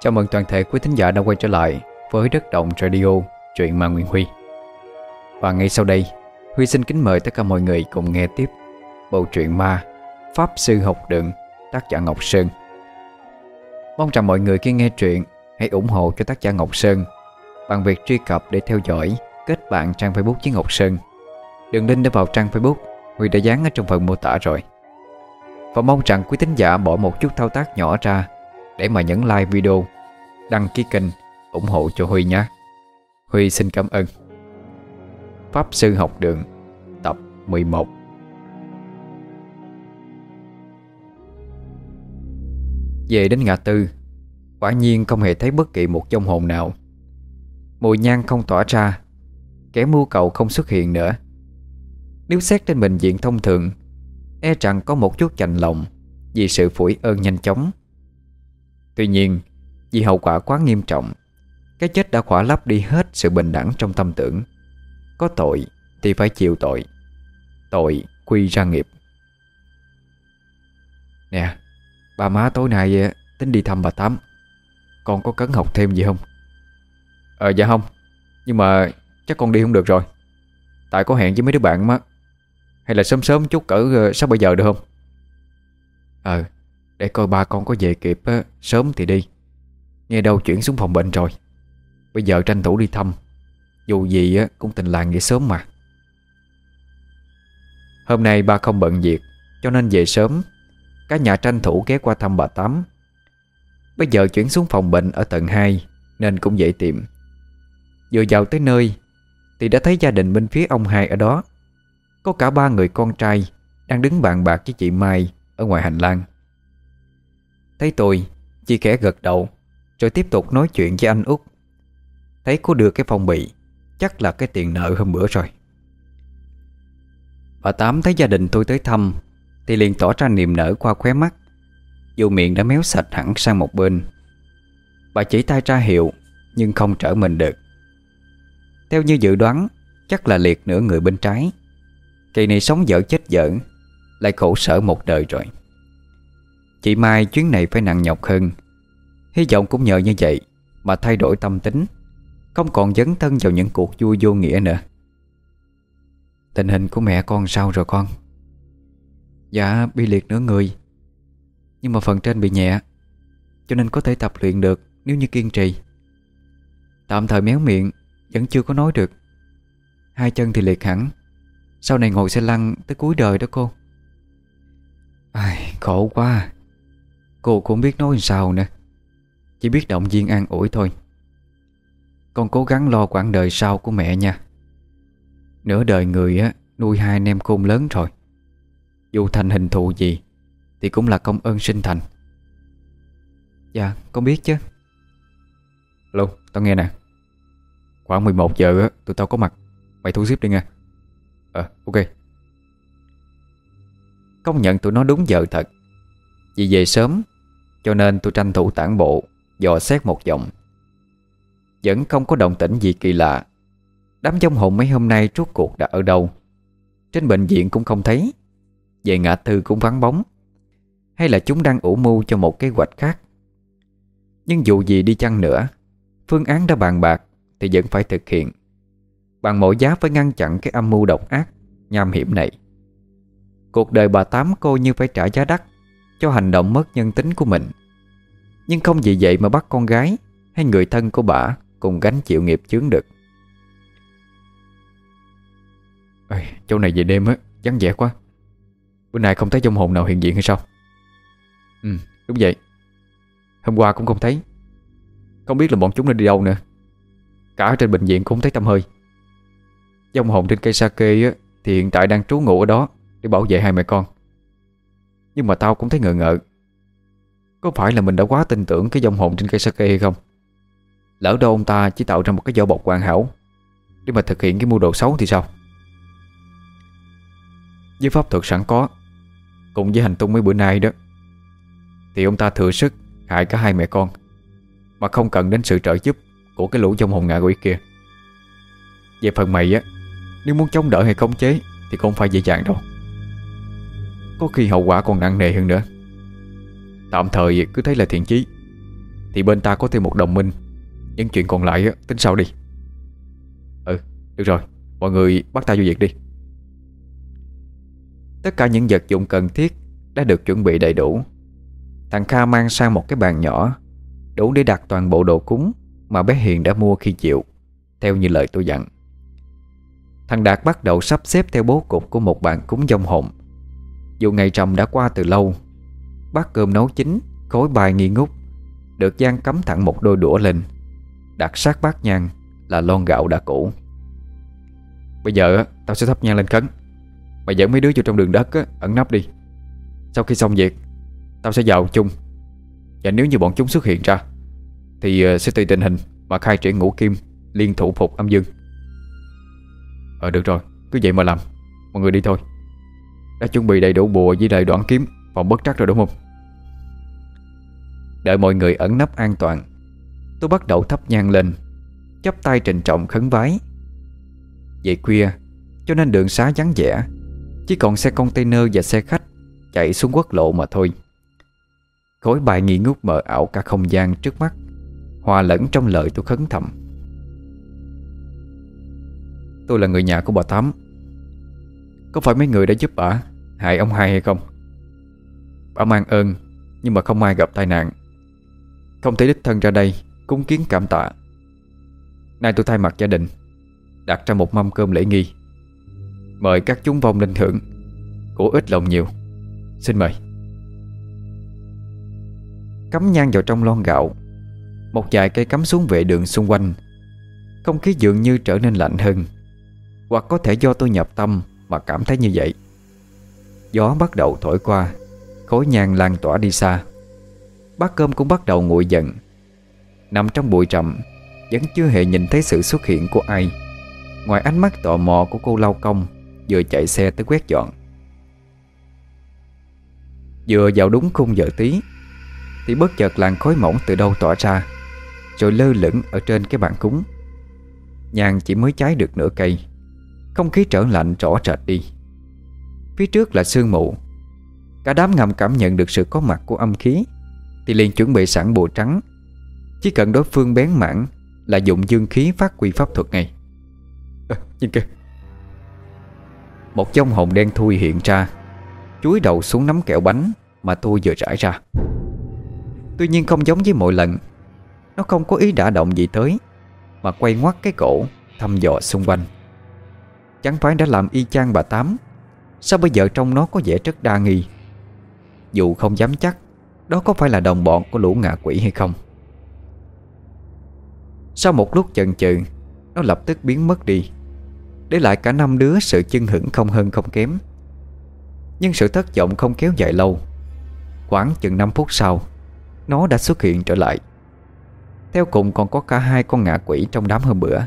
Chào mừng toàn thể quý thính giả đã quay trở lại với Đất Động Radio, truyện ma Nguyễn Huy. Và ngay sau đây, Huy xin kính mời tất cả mọi người cùng nghe tiếp bộ truyện ma Pháp Sư Học Đường, tác giả Ngọc Sơn. Mong rằng mọi người khi nghe truyện hãy ủng hộ cho tác giả Ngọc Sơn bằng việc truy cập để theo dõi, kết bạn trang Facebook với Ngọc Sơn. Đường link để vào trang Facebook Huy đã dán ở trong phần mô tả rồi. Và mong rằng quý thính giả bỏ một chút thao tác nhỏ ra để mà nhấn like video, Đăng ký kênh, ủng hộ cho Huy nhé. Huy xin cảm ơn. Pháp Sư Học Đường, Tập 11 Về đến ngã tư, Quả nhiên không hề thấy bất kỳ một trong hồn nào. Mùi nhang không tỏa ra, Kẻ mưu cầu không xuất hiện nữa. Nếu xét trên bệnh viện thông thường E rằng có một chút chạnh lòng Vì sự phủi ơn nhanh chóng. Tuy nhiên, Vì hậu quả quá nghiêm trọng, Cái chết đã khỏa lấp đi hết sự bình đẳng trong tâm tưởng. Có tội thì phải chịu tội Tội quy ra nghiệp. Nè Bà má tối nay ờ, tính đi thăm bà Tám. Con có cấn học thêm gì không? Ờ dạ không, Nhưng mà chắc con đi không được rồi. Tại có hẹn với mấy đứa bạn mà. Hay là sớm sớm chút cỡ ờ, 6 bây giờ được không? Ờ. Để coi ba con có về kịp á, Sớm thì đi. Nghe đâu chuyển xuống phòng bệnh rồi. Bây giờ tranh thủ đi thăm. Dù gì á, cũng tình làng vậy sớm mà. Hôm nay ba không bận việc Cho nên về sớm. Cả nhà tranh thủ ghé qua thăm bà Tám. Bây giờ chuyển xuống phòng bệnh ở tầng 2 Nên cũng dễ tìm Vừa vào tới nơi Thì đã thấy gia đình bên phía ông hai ở đó. Có cả ba người con trai Đang đứng bàn bạc với chị Mai Ở ngoài hành lang. Thấy tôi Chị khẽ gật đầu, Rồi tiếp tục nói chuyện với anh út. Thấy cô đưa cái phong bì, Chắc là cái tiền nợ hôm bữa rồi. Bà Tám thấy gia đình tôi tới thăm, Thì liền tỏ ra niềm nở qua khóe mắt. Dù miệng đã méo sạch hẳn sang một bên, Bà chỉ tay ra hiệu, Nhưng không trở mình được. Theo như dự đoán, Chắc là liệt nửa người bên trái. Kỳ này sống dở chết dở, Lại khổ sở một đời rồi. Chị Mai chuyến này phải nặng nhọc hơn. Hy vọng cũng nhờ như vậy Mà thay đổi tâm tính Không còn dấn thân vào những cuộc vui vô nghĩa nữa. Tình hình của mẹ con sao rồi con? Dạ bị liệt nửa người. Nhưng mà phần trên bị nhẹ Cho nên có thể tập luyện được Nếu như kiên trì. Tạm thời méo miệng Vẫn chưa có nói được. Hai chân thì liệt hẳn. Sau này ngồi xe lăn tới cuối đời đó cô. Ai, Khổ quá. Cô cũng biết nói sao nữa. Chỉ biết động viên an ủi thôi. Con cố gắng lo quãng đời sau của mẹ nha. Nửa đời người á, nuôi hai anh em khôn lớn rồi. Dù thành hình thù gì, Thì cũng là công ơn sinh thành. Dạ con biết chứ. Luôn tao nghe nè. Khoảng 11 giờ á, tụi tao có mặt. Mày thu xếp đi nghe Ờ ok. Công nhận tụi nó đúng giờ thật. Vì về sớm cho nên tôi tranh thủ tản bộ, Dò xét một vòng. Vẫn không có động tĩnh gì kỳ lạ. Đám dông hồn mấy hôm nay rốt cuộc đã ở đâu? Trên bệnh viện cũng không thấy. Về ngã tư cũng vắng bóng. Hay là chúng đang ủ mưu cho một kế hoạch khác? Nhưng dù gì đi chăng nữa, Phương án đã bàn bạc Thì vẫn phải thực hiện. Bằng mọi giá phải ngăn chặn cái âm mưu độc ác, Nham hiểm này. Cuộc đời bà Tám cô như phải trả giá đắt. Cho hành động mất nhân tính của mình. Nhưng không vì vậy mà bắt con gái Hay người thân của bà Cùng gánh chịu nghiệp chướng được. Ê, Chỗ này về đêm á Vắng vẻ quá. Bữa nay không thấy trong hồn nào hiện diện hay sao? Ừ đúng vậy. Hôm qua cũng không thấy. Không biết là bọn chúng nên đi đâu nữa. Cả trên bệnh viện cũng không thấy tâm hơi. Dòng hồn trên cây sake á Thì hiện tại đang trú ngụ ở đó Để bảo vệ hai mẹ con. Nhưng mà tao cũng thấy ngờ ngợ. Có phải là mình đã quá tin tưởng Cái dòng hồn trên cây sake hay không? Lỡ đâu ông ta chỉ tạo ra một cái vỏ bọc hoàn hảo. Để mà thực hiện cái mưu đồ xấu thì sao? Với pháp thuật sẵn có, Cùng với hành tung mấy bữa nay đó, Thì ông ta thừa sức hại cả hai mẹ con, Mà không cần đến sự trợ giúp Của cái lũ dòng hồn ngạ quỷ kia. Về phần mày á, Nếu muốn chống đỡ hay khống chế Thì không phải dễ dàng đâu. Có khi hậu quả còn nặng nề hơn nữa. Tạm thời cứ thấy là thiện chí, Thì bên ta có thêm một đồng minh. Những chuyện còn lại tính sau đi. Ừ được rồi, Mọi người bắt ta vô việc đi. Tất cả những vật dụng cần thiết Đã được chuẩn bị đầy đủ. Thằng Kha mang sang một cái bàn nhỏ, Đủ để đặt toàn bộ đồ cúng Mà bé Hiền đã mua khi chịu, Theo như lời tôi dặn. Thằng Đạt bắt đầu sắp xếp theo bố cục Của một bàn cúng dông hồn. Dù ngày rằm đã qua từ lâu, Bát cơm nấu chín, Khối bài nghi ngút Được giang cắm thẳng một đôi đũa lên. Đặt sát bát nhang Là lon gạo đã cũ. Bây giờ tao sẽ thắp nhang lên khấn. Mày dẫn mấy đứa vô trong đường đất Ẩn nấp đi. Sau khi xong việc, Tao sẽ vào chung. Và nếu như bọn chúng xuất hiện ra, Thì ờ, sẽ tùy tình hình Mà khai triển ngũ kim Liên thủ phục âm dương. Ờ được rồi, Cứ vậy mà làm. Mọi người đi thôi. Đã chuẩn bị đầy đủ bùa với đầy đoạn kiếm, Phòng bất trắc rồi đúng không? Đợi mọi người ẩn nấp an toàn, Tôi bắt đầu thắp nhang lên, chắp tay trình trọng khấn vái. Về khuya, Cho nên đường xá vắng vẻ, Chỉ còn xe container và xe khách Chạy xuống quốc lộ mà thôi. Khối bài nghi ngút mờ ảo cả không gian trước mắt, Hòa lẫn trong lời tôi khấn thầm. Tôi là người nhà của bà Tám có phải mấy người đã giúp bà, Hại ông hai hay không? Bà mang ơn, Nhưng mà không ai gặp tai nạn. Không thể đích thân ra đây Cúng kiến cảm tạ. Nay tôi thay mặt gia đình, Đặt ra một mâm cơm lễ nghi. Mời các chúng vong linh thưởng, Của ít lòng nhiều. Xin mời. Cắm nhang vào trong lon gạo, Một vài cây cắm xuống vệ đường xung quanh. Không khí dường như trở nên lạnh hơn, Hoặc có thể do tôi nhập tâm. Mà cảm thấy như vậy. Gió bắt đầu thổi qua Khối nhang lan tỏa đi xa. Bát cơm cũng bắt đầu nguội dần. Nằm trong bụi trầm, Vẫn chưa hề nhìn thấy sự xuất hiện của ai. Ngoài ánh mắt tò mò của cô lau công, Vừa chạy xe tới quét dọn. Vừa vào đúng khung giờ tí, Thì bất chợt làn khói mỏng từ đâu tỏa ra, Rồi lơ lửng ở trên cái bàn cúng. Nhang chỉ mới cháy được nửa cây. Không khí trở lạnh rõ rệt đi. Phía trước là sương mù. Cả đám ngầm cảm nhận được sự có mặt của âm khí Thì liền chuẩn bị sẵn bộ trắng. Chỉ cần đối phương bén mảng Là dùng dương khí phát quy pháp thuật ngay. À, Nhìn kìa. Một dông hồn đen thui hiện ra Chúi đầu xuống nắm kẹo bánh Mà tôi vừa trải ra. Tuy nhiên không giống với mọi lần Nó không có ý đả động gì tới Mà quay ngoắt cái cổ Thăm dò xung quanh chắn phái đã làm y chang bà Tám. Sao bây giờ trong nó có vẻ rất đa nghi? Dù không dám chắc, Đó có phải là đồng bọn của lũ ngạ quỷ hay không? Sau một lúc chần chừ, Nó lập tức biến mất đi. Để lại cả năm đứa sự chân hững không hơn không kém. Nhưng sự thất vọng không kéo dài lâu. Khoảng chừng 5 phút sau, Nó đã xuất hiện trở lại. Theo cùng còn có cả hai con ngạ quỷ trong đám hôm bữa.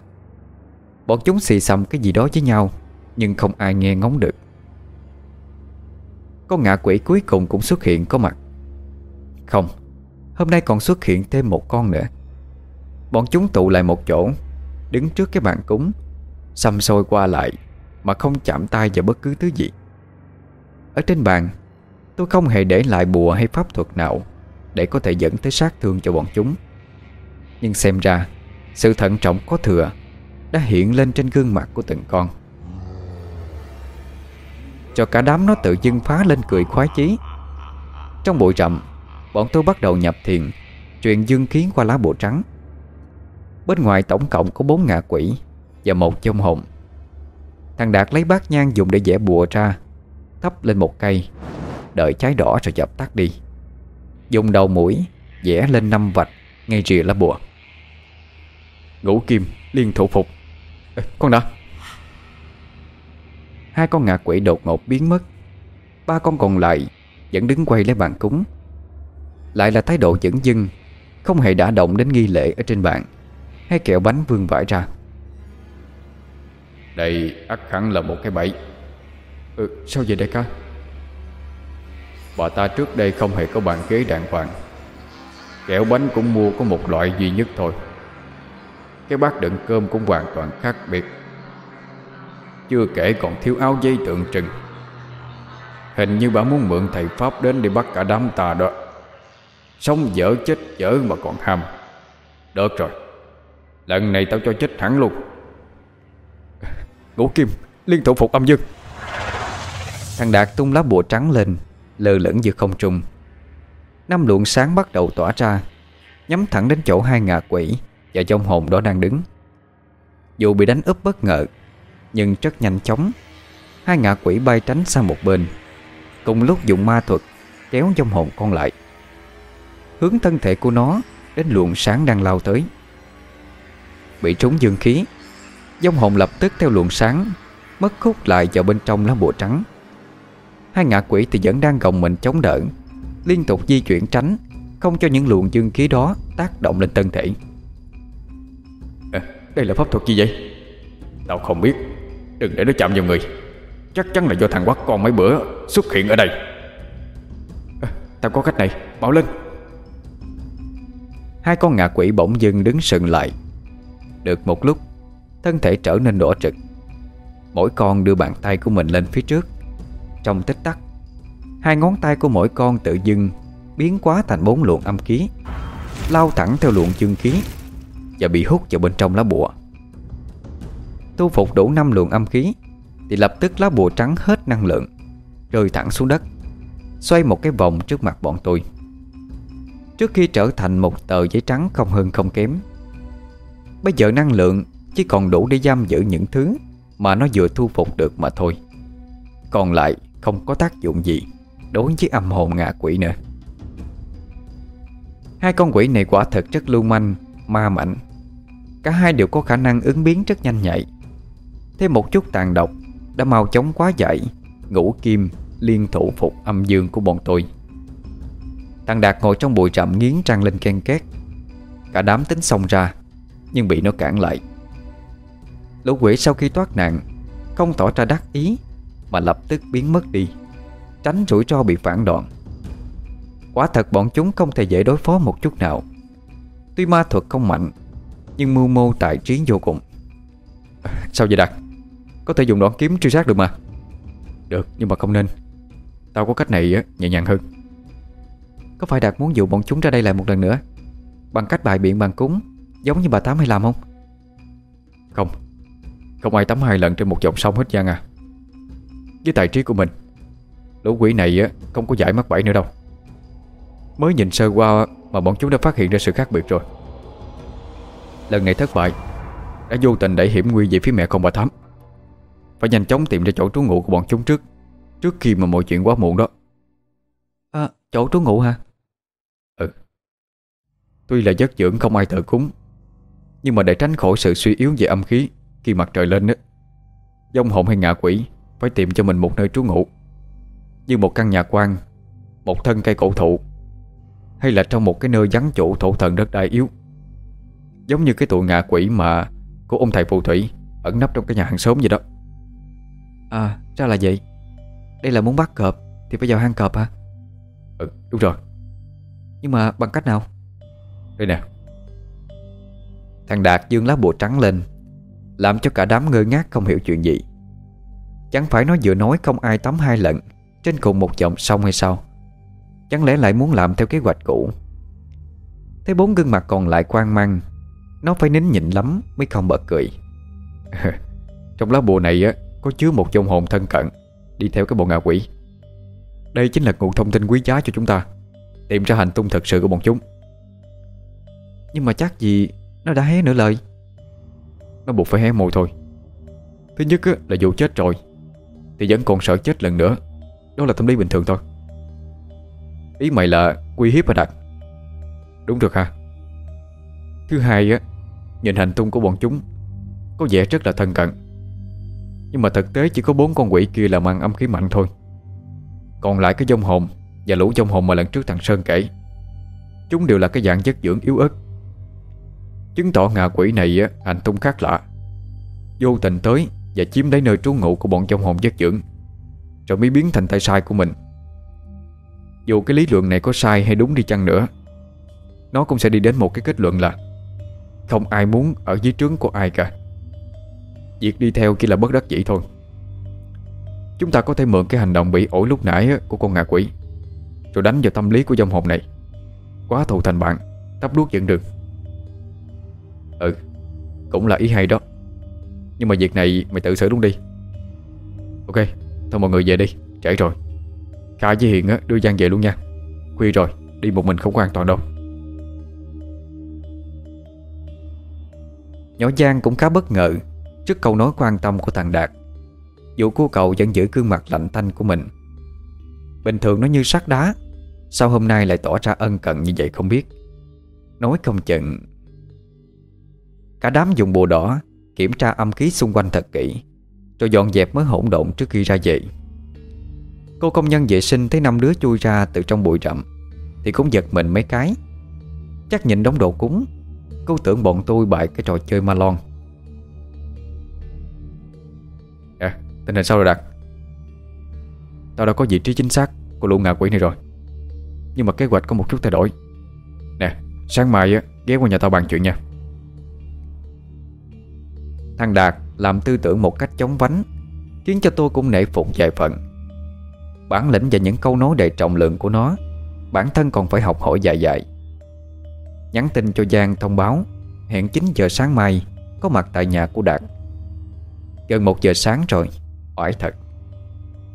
Bọn chúng xì xầm cái gì đó với nhau, Nhưng không ai nghe ngóng được. Con ngạ quỷ cuối cùng cũng xuất hiện có mặt. Không, Hôm nay còn xuất hiện thêm một con nữa. Bọn chúng tụ lại một chỗ, Đứng trước cái bàn cúng, Xăm xôi qua lại Mà không chạm tay vào bất cứ thứ gì. Ở trên bàn, Tôi không hề để lại bùa hay pháp thuật nào Để có thể dẫn tới sát thương cho bọn chúng. Nhưng xem ra, Sự thận trọng có thừa đã hiện lên trên gương mặt của từng con. Cho cả đám nó tự dưng phá lên cười khoái chí. Trong bụi rậm, Bọn tôi bắt đầu nhập thiền, Truyền dương khí qua lá bùa trắng. Bên ngoài tổng cộng có bốn ngạ quỷ Và một chông hồn. Thằng Đạt lấy bát nhang dùng để vẽ bùa ra, Thắp lên một cây, Đợi cháy đỏ rồi dập tắt đi. Dùng đầu mũi vẽ lên năm vạch Ngay rìa lá bùa. Ngũ kim liên thủ phục. Ê, Con đã. Hai con ngạ quỷ đột ngột biến mất. Ba con còn lại Vẫn đứng quay lấy bàn cúng. Lại là thái độ dẫn dưng Không hề đả động đến nghi lễ ở trên bàn. Hay kẹo bánh vương vãi ra. Đây ắt hẳn là một cái bẫy. Ừ sao vậy đại ca? Bà ta trước đây không hề có bàn ghế đàng hoàng. Kẹo bánh cũng mua có một loại duy nhất thôi cái bát đựng cơm cũng hoàn toàn khác biệt. Chưa kể còn thiếu áo dây tượng trưng. Hình như bà muốn mượn thầy Pháp đến để bắt cả đám tà đó. Sống dở chết dở mà còn ham. Được rồi. Lần này tao cho chết hẳn luôn. Ngũ kim, Liên thủ phục âm dương. Thằng Đạt tung lá bùa trắng lên Lơ lửng giữa không trung. Năm luồng sáng bắt đầu tỏa ra, Nhắm thẳng đến chỗ hai ngạ quỷ. Và trong hồn đó đang đứng. Dù bị đánh úp bất ngờ, Nhưng rất nhanh chóng, Hai ngạ quỷ bay tránh sang một bên, Cùng lúc dùng ma thuật Kéo trong hồn con lại, Hướng thân thể của nó Đến luồng sáng đang lao tới. Bị trúng dương khí Dông hồn lập tức theo luồng sáng, Mất khúc lại vào bên trong lá bùa trắng. Hai ngạ quỷ thì vẫn đang gồng mình chống đỡ, Liên tục di chuyển tránh, Không cho những luồng dương khí đó tác động lên thân thể. Đây là pháp thuật gì vậy? Tao không biết. Đừng để nó chạm vào người. Chắc chắn là do thằng quắc con mấy bữa xuất hiện ở đây. À, Tao có cách này. Bảo lên. Hai con ngạ quỷ bỗng dưng đứng sừng lại. Được một lúc Thân thể trở nên đỏ trực Mỗi con đưa bàn tay của mình lên phía trước. Trong tích tắc Hai ngón tay của mỗi con tự dưng Biến quá thành bốn luồng âm khí Lao thẳng theo luồng dương khí. Và bị hút vào bên trong lá bùa. Tu phục đủ năm luồng âm khí, Thì lập tức lá bùa trắng hết năng lượng, Rơi thẳng xuống đất, Xoay một cái vòng trước mặt bọn tôi. Trước khi trở thành một tờ giấy trắng không hơn không kém, Bây giờ năng lượng chỉ còn đủ để giam giữ những thứ Mà nó vừa thu phục được mà thôi. Còn lại không có tác dụng gì Đối với âm hồn ngạ quỷ nữa. Hai con quỷ này quả thật rất lưu manh, Ma mạnh Cả hai đều có khả năng ứng biến rất nhanh nhạy. Thêm một chút tàn độc Đã mau chóng quá dậy Ngũ kim liên thủ phục âm dương của bọn tôi. Thằng Đạt ngồi trong bụi rậm nghiến trăng lên ken két. Cả đám tính xông ra, Nhưng bị nó cản lại. Lũ quỷ sau khi thoát nạn, Không tỏ ra đắc ý, Mà lập tức biến mất đi, Tránh rủi ro bị phản đoạn Quả thật bọn chúng không thể dễ đối phó một chút nào. Tuy ma thuật không mạnh nhưng mưu mô tài trí vô cùng. Sao vậy Đạt? Có thể dùng đoạn kiếm truy sát được mà. Được, nhưng mà không nên. Tao có cách này nhẹ nhàng hơn. Có phải Đạt muốn dụ bọn chúng ra đây lại một lần nữa? Bằng cách bài biện bằng cúng, Giống như bà Tám hay làm không? Không. Không ai tắm hai lần trên một dòng sông hết Giang à. Với tài trí của mình, Lũ quỷ này không có giải mắc bẫy nữa đâu. Mới nhìn sơ qua Mà bọn chúng đã phát hiện ra sự khác biệt rồi. Lần này thất bại. Đã vô tình đẩy hiểm nguy về phía mẹ con bà Thám. Phải nhanh chóng tìm ra chỗ trú ngụ của bọn chúng trước Trước khi mà mọi chuyện quá muộn đó. À chỗ trú ngụ hả? Ừ. Tuy là giấc dưỡng không ai thờ cúng Nhưng mà để tránh khỏi sự suy yếu về âm khí Khi mặt trời lên á Dông hồn hay ngạ quỷ Phải tìm cho mình một nơi trú ngụ. Như một căn nhà quan Một thân cây cổ thụ Hay là trong một cái nơi vắng chủ thổ thần đất đai yếu Giống như cái tụi ngạ quỷ mà Của ông thầy phù thủy Ẩn nấp trong cái nhà hàng xóm vậy đó. À ra là vậy. Đây là muốn bắt cọp Thì phải vào hang cọp hả? Ừ đúng rồi. Nhưng mà bằng cách nào? Đây nè. Thằng Đạt dương lá bùa trắng lên Làm cho cả đám ngơ ngác không hiểu chuyện gì. Chẳng phải nó vừa nói không ai tắm hai lần Trên cùng một dòng sông hay sao? Chẳng lẽ lại muốn làm theo kế hoạch cũ? Thấy bốn gương mặt còn lại quan mang nó phải nín nhịn lắm Mới không bật cười. Trong lá bùa này á Có chứa một dòng hồn thân cận Đi theo cái bộ ngạ quỷ. Đây chính là nguồn thông tin quý giá cho chúng ta Tìm ra hành tung thật sự của bọn chúng. Nhưng mà chắc gì Nó đã hé nửa lời? Nó buộc phải hé môi thôi. Thứ nhất á, là dù chết rồi Thì vẫn còn sợ chết lần nữa. Đó là tâm lý bình thường thôi. Ý mày là quy hiếp hả Đạt Đúng được ha? Thứ hai á Nhìn hành tung của bọn chúng Có vẻ rất là thân cận. Nhưng mà thực tế chỉ có bốn con quỷ kia là mang âm khí mạnh thôi. Còn lại cái dông hồn Và lũ dông hồn mà lần trước thằng Sơn kể Chúng đều là cái dạng chất dưỡng yếu ớt. Chứng tỏ ngạ quỷ này á, hành tung khác lạ. Vô tình tới Và chiếm lấy nơi trú ngụ của bọn dông hồn chất dưỡng Rồi mới biến thành tay sai của mình. Dù cái lý luận này có sai hay đúng đi chăng nữa Nó cũng sẽ đi đến một cái kết luận là không ai muốn ở dưới trướng của ai cả. Việc đi theo chỉ là bất đắc dĩ thôi. Chúng ta có thể mượn cái hành động bị ổi lúc nãy của con ngạ quỷ, Rồi đánh vào tâm lý của dòng hồn này. Quá thù thành bạn Tắp đuốc dẫn đường. Ừ Cũng là ý hay đó. Nhưng mà việc này mày tự xử luôn đi. Ok, Thôi mọi người về đi, Trễ rồi. Kha với Hiền đưa Giang về luôn nha. Khuya rồi, Đi một mình không có an toàn đâu. Nhỏ Giang cũng khá bất ngờ Trước câu nói quan tâm của thằng Đạt. Dù cô cậu vẫn giữ gương mặt lạnh tanh của mình. Bình thường nó như sắt đá, Sao hôm nay lại tỏ ra ân cận như vậy không biết. Nói không chừng, Cả đám dùng bùa đỏ Kiểm tra âm khí xung quanh thật kỹ Rồi dọn dẹp mới hỗn độn trước khi ra về. Cô công nhân vệ sinh thấy năm đứa chui ra từ trong bụi rậm, Thì cũng giật mình mấy cái. Chắc nhìn đống đồ cúng cứ tưởng bọn tôi bại cái trò chơi ma lon. À tình hình sao rồi Đạt? Tao đã có vị trí chính xác Của lũ ngạ quỷ này rồi. Nhưng mà kế hoạch có một chút thay đổi. Nè, sáng mai á, ghé qua nhà tao bàn chuyện nha. Thằng Đạt làm tư tưởng một cách chống vánh, Khiến cho tôi cũng nể phục vài phần. Bản lĩnh và những câu nói đầy trọng lượng của nó, Bản thân còn phải học hỏi dài dài Nhắn tin cho Giang thông báo. Hẹn 9 giờ sáng mai, Có mặt tại nhà của Đạt. Gần 1 giờ sáng rồi, Oải thật.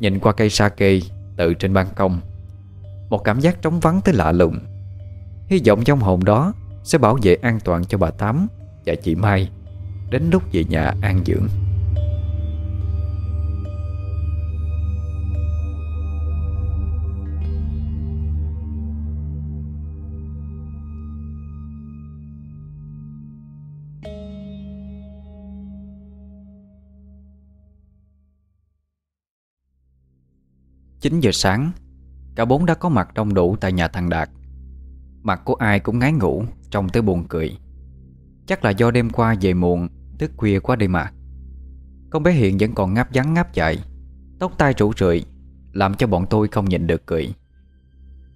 Nhìn qua cây sake tự trên ban công, Một cảm giác trống vắng tới lạ lùng. Hy vọng trong hồn đó Sẽ bảo vệ an toàn cho bà Tám Và chị Mai Đến lúc về nhà an dưỡng. Chín giờ sáng, Cả bốn đã có mặt đông đủ tại nhà thằng Đạt. Mặt của ai cũng ngái ngủ, Trông tới buồn cười. Chắc là do đêm qua về muộn Tức khuya quá đi mà. Con bé Hiện vẫn còn ngáp vắng ngáp chạy Tóc tai rủ rượi, Làm cho bọn tôi không nhìn được cười.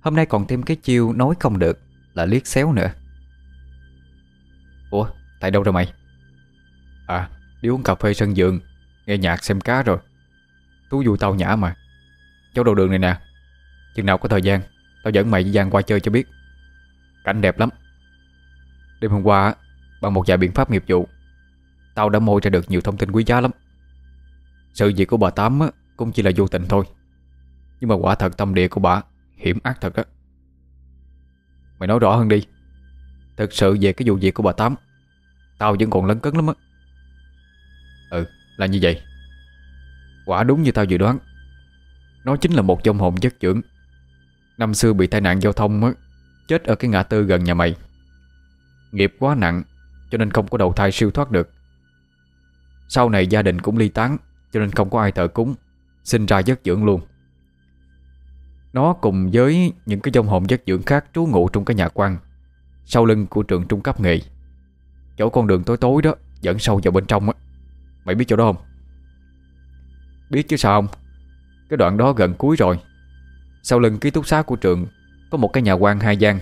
Hôm nay còn thêm cái chiêu nói không được, Là liếc xéo nữa. Ủa, tại đâu rồi mày? À đi uống cà phê sân vườn, Nghe nhạc xem cá rồi. Thú vui tao nhã mà. Chỗ đầu đường này nè. Chừng nào có thời gian Tao dẫn mày với Giang qua chơi cho biết. Cảnh đẹp lắm. Đêm hôm qua Bằng một vài biện pháp nghiệp vụ Tao đã môi ra được nhiều thông tin quý giá lắm. Sự việc của bà Tám á, Cũng chỉ là vô tình thôi. Nhưng mà quả thật tâm địa của bà Hiểm ác thật á. Mày nói rõ hơn đi. Thực sự về cái vụ việc của bà Tám Tao vẫn còn lấn cấn lắm á. Ừ là như vậy. Quả đúng như tao dự đoán. Nó chính là một dông hồn chất dưỡng. Năm xưa bị tai nạn giao thông á, Chết ở cái ngã tư gần nhà mày. Nghiệp quá nặng, Cho nên không có đầu thai siêu thoát được. Sau này gia đình cũng ly tán, Cho nên không có ai thờ cúng, Sinh ra giấc dưỡng luôn. Nó cùng với những cái dông hồn giấc dưỡng khác Trú ngụ trong cái nhà quan, Sau lưng của trường trung cấp nghề. Chỗ con đường tối tối đó, Dẫn sâu vào bên trong á. Mày biết chỗ đó không? Biết chứ sao không? Cái đoạn đó gần cuối rồi. Sau lưng ký túc xá của trường, Có một cái nhà quan hai gian.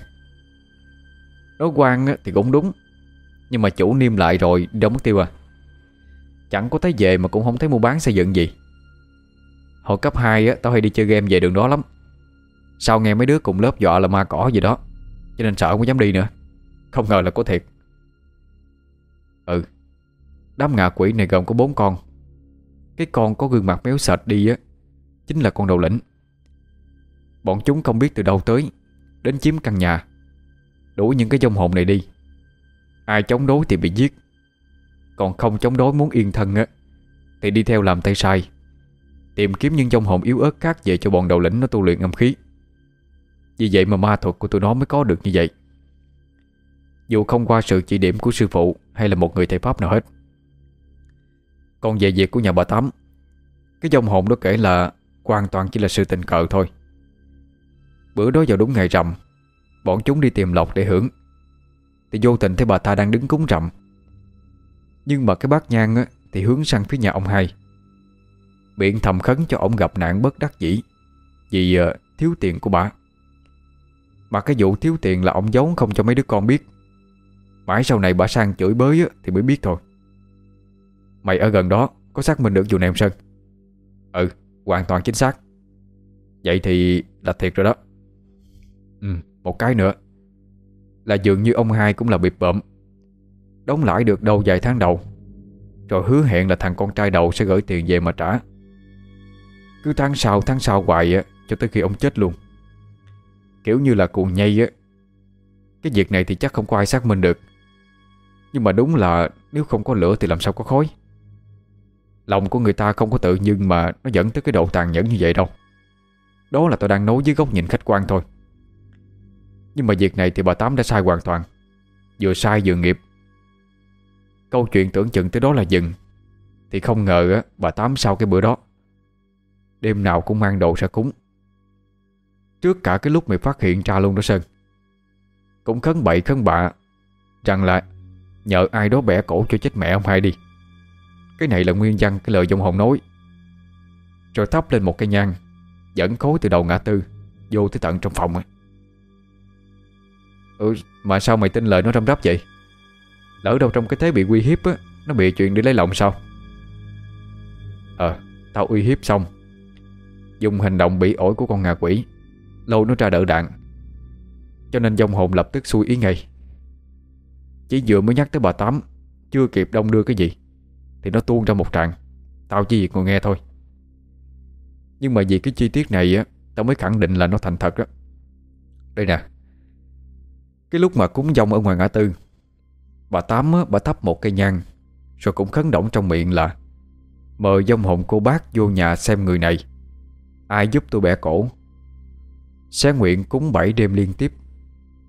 Nói quan thì cũng đúng, Nhưng mà chủ niêm lại rồi đâu mất tiêu à. Chẳng có thấy về mà cũng không thấy mua bán xây dựng gì. Hồi cấp 2 á, Tao hay đi chơi game về đường đó lắm. Sao nghe mấy đứa cùng lớp dọa là ma cỏ gì đó, Cho nên sợ không dám đi nữa. Không ngờ là có thiệt. Ừ Đám ngạ quỷ này gồm có bốn con. Cái con có gương mặt méo sệt đi á Chính là con đầu lĩnh. Bọn chúng không biết từ đâu tới, Đến chiếm căn nhà. Đuổi những cái dông hồn này đi. Ai chống đối thì bị giết. Còn không chống đối muốn yên thân á, Thì đi theo làm tay sai. Tìm kiếm những dông hồn yếu ớt khác Về cho bọn đầu lĩnh nó tu luyện âm khí. Vì vậy mà ma thuật của tụi nó mới có được như vậy. Dù không qua sự chỉ điểm của sư phụ Hay là một người thầy pháp nào hết. Còn về việc của nhà bà Tám, Cái dông hồn đó kể là Hoàn toàn chỉ là sự tình cờ thôi. Bữa đó vào đúng ngày rằm Bọn chúng đi tìm lộc để hưởng. Thì vô tình thấy bà ta đang đứng cúng rằm. Nhưng mà cái bát nhang á, Thì hướng sang phía nhà ông hai. Biện thầm khấn cho ông gặp nạn bất đắc dĩ Vì uh, thiếu tiền của bà. Mà cái vụ thiếu tiền là ông giấu không cho mấy đứa con biết. Mãi sau này bà sang chửi bới á, Thì mới biết thôi. Mày ở gần đó Có xác minh được vụ này không Sơn? Ừ hoàn toàn chính xác. Vậy thì là thiệt rồi đó. Ừ một cái nữa. Là dường như ông hai cũng là bịp bợm. Đóng lãi được đâu vài tháng đầu, Rồi hứa hẹn là thằng con trai đầu sẽ gửi tiền về mà trả. Cứ tháng sau tháng sau hoài á, Cho tới khi ông chết luôn. Kiểu như là cuồng nhây á. Cái việc này thì chắc không có ai xác minh được. Nhưng mà đúng là Nếu không có lửa thì làm sao có khói? Lòng của người ta không có tự nhiên Mà nó dẫn tới cái độ tàn nhẫn như vậy đâu. Đó là tôi đang nói với góc nhìn khách quan thôi. Nhưng mà việc này thì bà Tám đã sai hoàn toàn. Vừa sai vừa nghiệp. Câu chuyện tưởng chừng tới đó là dừng. Thì không ngờ á, bà Tám sau cái bữa đó Đêm nào cũng mang đồ ra cúng. Trước cả cái lúc mày phát hiện ra luôn đó Sơn. Cũng khấn bậy khấn bạ Rằng là Nhờ ai đó bẻ cổ cho chết mẹ ông hai đi. Cái này là nguyên văn, cái lời dông hồn nói. Rồi thắp lên một cây nhang, Dẫn khối từ đầu ngã tư, Vô tới tận trong phòng. Ừ mà sao mày tin lời nó răm rắp vậy? Lỡ đâu trong cái thế bị uy hiếp á, Nó bị chuyện để lấy lòng sao? Ờ Tao uy hiếp xong. Dùng hành động bị ổi của con ngà quỷ Lôi nó ra đỡ đạn. Cho nên dòng hồn lập tức xui ý ngay. Chỉ vừa mới nhắc tới bà Tám, Chưa kịp đông đưa cái gì. Thì nó tuôn ra một tràng. Tao chỉ việc ngồi nghe thôi. Nhưng mà vì cái chi tiết này á Tao mới khẳng định là nó thành thật đó Đây nè. Cái lúc mà cúng dông ở ngoài ngã tư Bà Tám á, bà thắp một cây nhang Rồi cũng khấn động trong miệng là Mời dông hồn cô bác vô nhà xem người này. Ai giúp tôi bẻ cổ? Xé nguyện cúng bảy đêm liên tiếp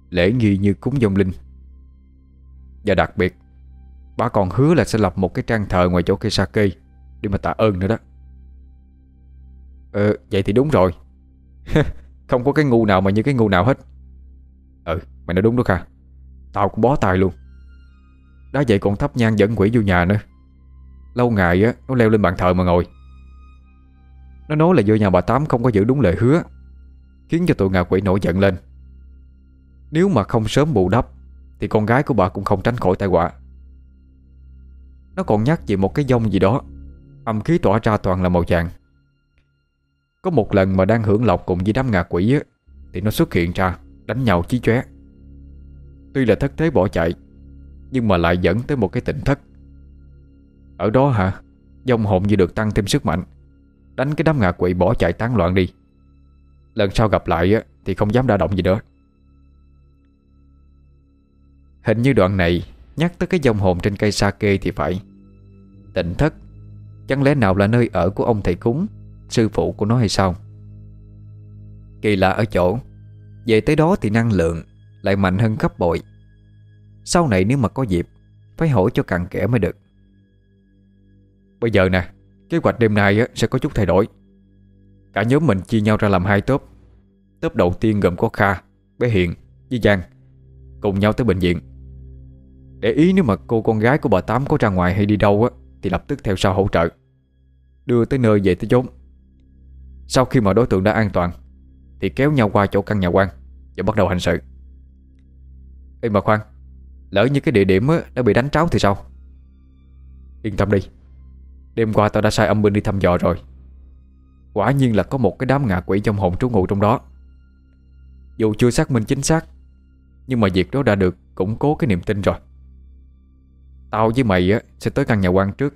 Lễ nghi như cúng dông linh. Và đặc biệt Bà còn hứa là sẽ lập một cái trang thờ ngoài chỗ cây sake Để mà tạ ơn nữa đó. Ờ vậy thì đúng rồi. Không có cái ngu nào mà như cái ngu nào hết. Ừ mày nói đúng đó Kha. Tao cũng bó tay luôn. Đã vậy còn thắp nhang dẫn quỷ vô nhà nữa. Lâu ngày á, Nó leo lên bàn thờ mà ngồi. Nó nói là vô nhà bà Tám không có giữ đúng lời hứa, Khiến cho tụi ngạ quỷ nổi giận lên. Nếu mà không sớm bù đắp, Thì con gái của bà cũng không tránh khỏi tai họa. Nó còn nhắc về một cái dông gì đó. Âm khí tỏa ra toàn là màu vàng. Có một lần mà đang hưởng lộc cùng với đám ngạ quỷ á, Thì nó xuất hiện ra Đánh nhau chí chóe. Tuy là thất thế bỏ chạy Nhưng mà lại dẫn tới một cái tỉnh thất. Ở đó hả? Dông hồn như được tăng thêm sức mạnh. Đánh cái đám ngạ quỷ bỏ chạy tán loạn đi. Lần sau gặp lại á, Thì không dám đa động gì nữa. Hình như đoạn này Nhắc tới cái dông hồn trên cây sake thì phải. Tịnh thất. Chẳng lẽ nào là nơi ở của ông thầy cúng, Sư phụ của nó hay sao? Kỳ lạ ở chỗ, Về tới đó thì năng lượng Lại mạnh hơn gấp bội. Sau này nếu mà có dịp, Phải hỏi cho cặn kẽ mới được. Bây giờ nè, Kế hoạch đêm nay sẽ có chút thay đổi. Cả nhóm mình chia nhau ra làm hai tốp. Tốp đầu tiên gồm có Kha, Bé Hiền, với Giang, Cùng nhau tới bệnh viện. Để ý nếu mà cô con gái của bà Tám có ra ngoài hay đi đâu á thì lập tức theo sau hỗ trợ. Đưa tới nơi về tới chốn. Sau khi mà đối tượng đã an toàn, Thì kéo nhau qua chỗ căn nhà quan Và bắt đầu hành sự. Ê mà khoan, Lỡ như cái địa điểm đã bị đánh tráo thì sao? Yên tâm đi. Đêm qua tao đã sai âm binh đi thăm dò rồi. Quả nhiên là có một cái đám ngạ quỷ trong hồn trú ngụ trong đó. Dù chưa xác minh chính xác, Nhưng mà việc đó đã được củng cố cái niềm tin rồi. Tao với mày á, sẽ tới căn nhà quan trước,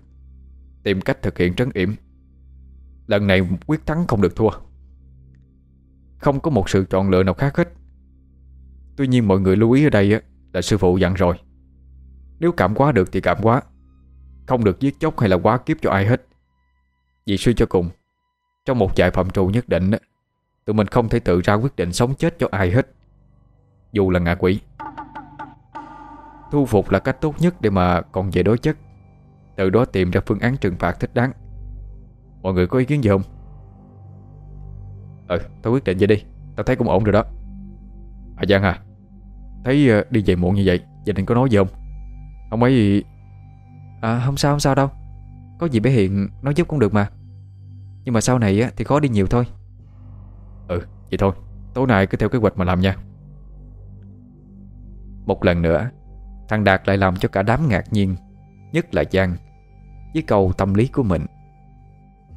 Tìm cách thực hiện trấn yểm. Lần này quyết thắng không được thua. Không có một sự chọn lựa nào khác hết. Tuy nhiên mọi người lưu ý ở đây á, Là sư phụ dặn rồi. Nếu cảm quá được thì cảm quá Không được giết chóc hay là quá kiếp cho ai hết. Vì suy cho cùng, Trong một trại phạm trù nhất định á, Tụi mình không thể tự ra quyết định sống chết cho ai hết. Dù là ngạ quỷ. Thu phục là cách tốt nhất để mà còn về đối chất. Từ đó tìm ra phương án trừng phạt thích đáng. Mọi người có ý kiến gì không? Ừ, tao quyết định vậy đi. Tao thấy cũng ổn rồi đó. À Giang à. Thấy ờ, đi về muộn như vậy Gia đình có nói gì không? Không ấy gì À không sao không sao đâu. Có gì bé Hiện nói giúp cũng được mà. Nhưng mà sau này á, thì khó đi nhiều thôi. Ừ vậy thôi. Tối nay cứ theo kế hoạch mà làm nha. Một lần nữa Thằng Đạt lại làm cho cả đám ngạc nhiên, Nhất là Giang, Với câu tâm lý của mình.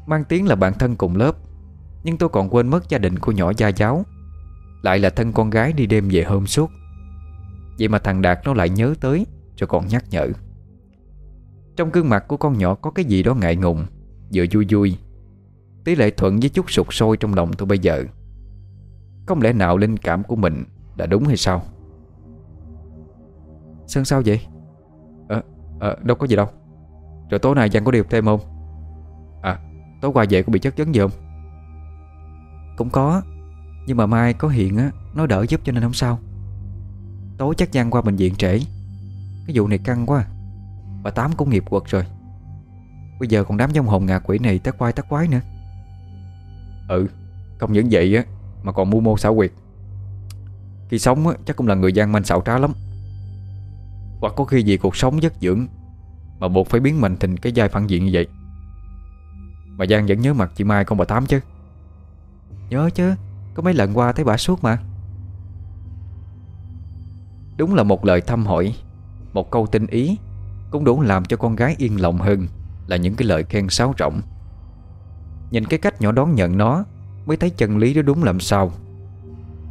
Mang tiếng là bạn thân cùng lớp, Nhưng tôi còn quên mất gia đình của nhỏ gia giáo. Lại là thân con gái đi đêm về hôm suốt. Vậy mà thằng Đạt nó lại nhớ tới, Rồi còn nhắc nhở. Trong gương mặt của con nhỏ có cái gì đó ngại ngùng, Vừa vui vui. Tỷ lệ thuận với chút sụt sôi trong lòng tôi bây giờ. Không lẽ nào linh cảm của mình Đã đúng hay sao? Sơn sao vậy? Ờ, à, đâu có gì đâu. Rồi tối nay Giang có điều thêm không? À, tối qua về có bị chất vấn gì không? Cũng có Nhưng mà mai có hiện á Nó đỡ giúp cho nên không sao. Tối chắc Giang qua bệnh viện trễ. Cái vụ này căng quá à. Bà Tám cũng nghiệp quật rồi. Bây giờ còn đám dông hồn ngạ quỷ này tác quái tác quái nữa. Ừ Không những vậy á Mà còn mưu mô xảo quyệt. Khi sống á, chắc cũng là người gian manh xảo trá lắm. Hoặc có khi vì cuộc sống giấc dưỡng Mà buộc phải biến mình thành cái giai phản diện như vậy. Mà Giang vẫn nhớ mặt chị Mai con bà Tám chứ. Nhớ chứ, Có mấy lần qua thấy bà suốt mà. Đúng là một lời thăm hỏi, Một câu tinh ý Cũng đủ làm cho con gái yên lòng hơn Là những cái lời khen sáo rộng Nhìn cái cách nhỏ đón nhận nó Mới thấy chân lý đó đúng làm sao.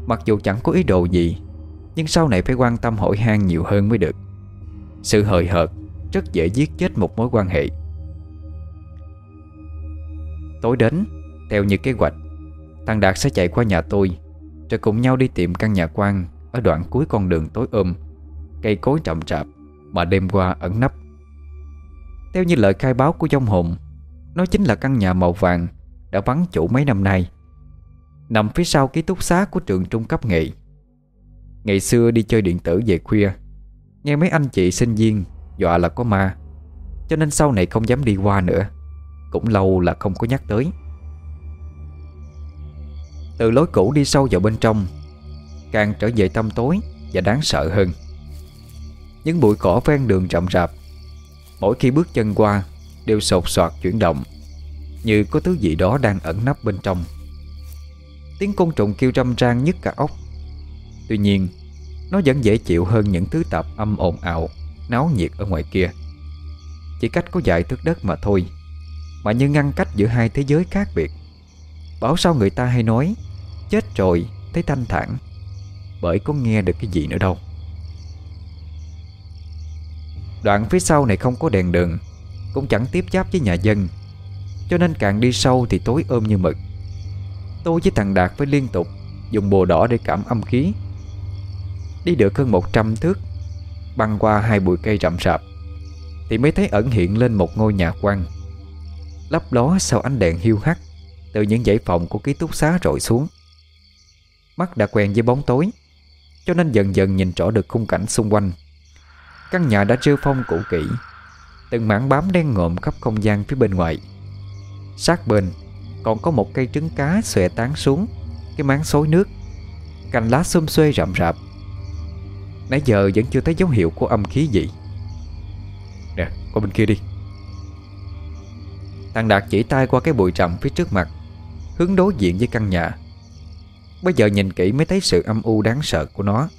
Mặc dù chẳng có ý đồ gì, Nhưng sau này phải quan tâm hỏi han nhiều hơn mới được. Sự hời hợt Rất dễ giết chết một mối quan hệ. Tối đến, Theo như kế hoạch Thằng Đạt sẽ chạy qua nhà tôi, Rồi cùng nhau đi tìm căn nhà quan Ở đoạn cuối con đường tối ôm Cây cối rậm rạp Mà đêm qua ẩn nấp. Theo như lời khai báo của dông hồn, Nó chính là căn nhà màu vàng Đã vắng chủ mấy năm nay, Nằm phía sau ký túc xá của trường trung cấp nghệ Ngày xưa đi chơi điện tử về khuya Nghe mấy anh chị sinh viên Dọa là có ma, Cho nên sau này không dám đi qua nữa. Cũng lâu là không có nhắc tới. Từ lối cũ đi sâu vào bên trong, Càng trở về tăm tối Và đáng sợ hơn. Những bụi cỏ ven đường rậm rạp, Mỗi khi bước chân qua, Đều sột soạt chuyển động, Như có thứ gì đó đang ẩn nấp bên trong. Tiếng côn trùng kêu râm ran nhất cả ốc. Tuy nhiên nó vẫn dễ chịu hơn những thứ tạp âm ồn ào, Náo nhiệt ở ngoài kia. Chỉ cách có vài thước đất mà thôi, Mà như ngăn cách giữa hai thế giới khác biệt. Bảo sao người ta hay nói, Chết rồi, thấy thanh thản. Bởi có nghe được cái gì nữa đâu. Đoạn phía sau này không có đèn đường, Cũng chẳng tiếp giáp với nhà dân, Cho nên càng đi sâu thì tối ôm như mực. Tôi với thằng Đạt phải liên tục Dùng bồ đỏ để cảm âm khí. Đi được hơn 100 thước, Băng qua hai bụi cây rậm rạp, Thì mới thấy ẩn hiện lên một ngôi nhà quan. Lấp ló sau ánh đèn hiu hắt, Từ những dãy phòng của ký túc xá rọi xuống. Mắt đã quen với bóng tối, Cho nên dần dần nhìn rõ được khung cảnh xung quanh. Căn nhà đã trêu phong cũ kỹ, Từng mảng bám đen ngộm khắp không gian phía bên ngoài. Sát bên, còn có một cây trứng cá xòe tán xuống Cái máng xối nước, Cành lá xum xuê rậm rạp. Nãy giờ vẫn chưa thấy dấu hiệu của âm khí gì. Nè, qua bên kia đi. Thằng Đạt chỉ tay qua cái bụi rậm phía trước mặt Hướng đối diện với căn nhà. Bây giờ nhìn kỹ mới thấy sự âm u đáng sợ của nó.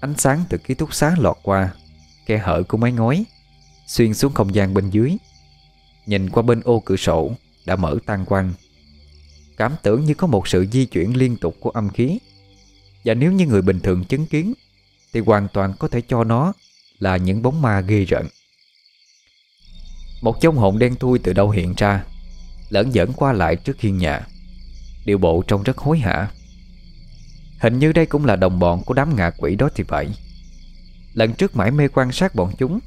Ánh sáng từ ký túc xá lọt qua Khe hở của mái ngói Xuyên xuống không gian bên dưới. Nhìn qua bên ô cửa sổ đã mở tan quang Cảm tưởng như có một sự di chuyển liên tục của âm khí. Và nếu như người bình thường chứng kiến thì hoàn toàn có thể cho nó là những bóng ma ghê rợn. Một trong hồn đen thui từ đâu hiện ra, Lẫn dẫn qua lại trước hiên nhà. Điều bộ trông rất hối hả. Hình như đây cũng là đồng bọn của đám ngạ quỷ đó thì vậy. Lần trước mãi mê quan sát bọn chúng,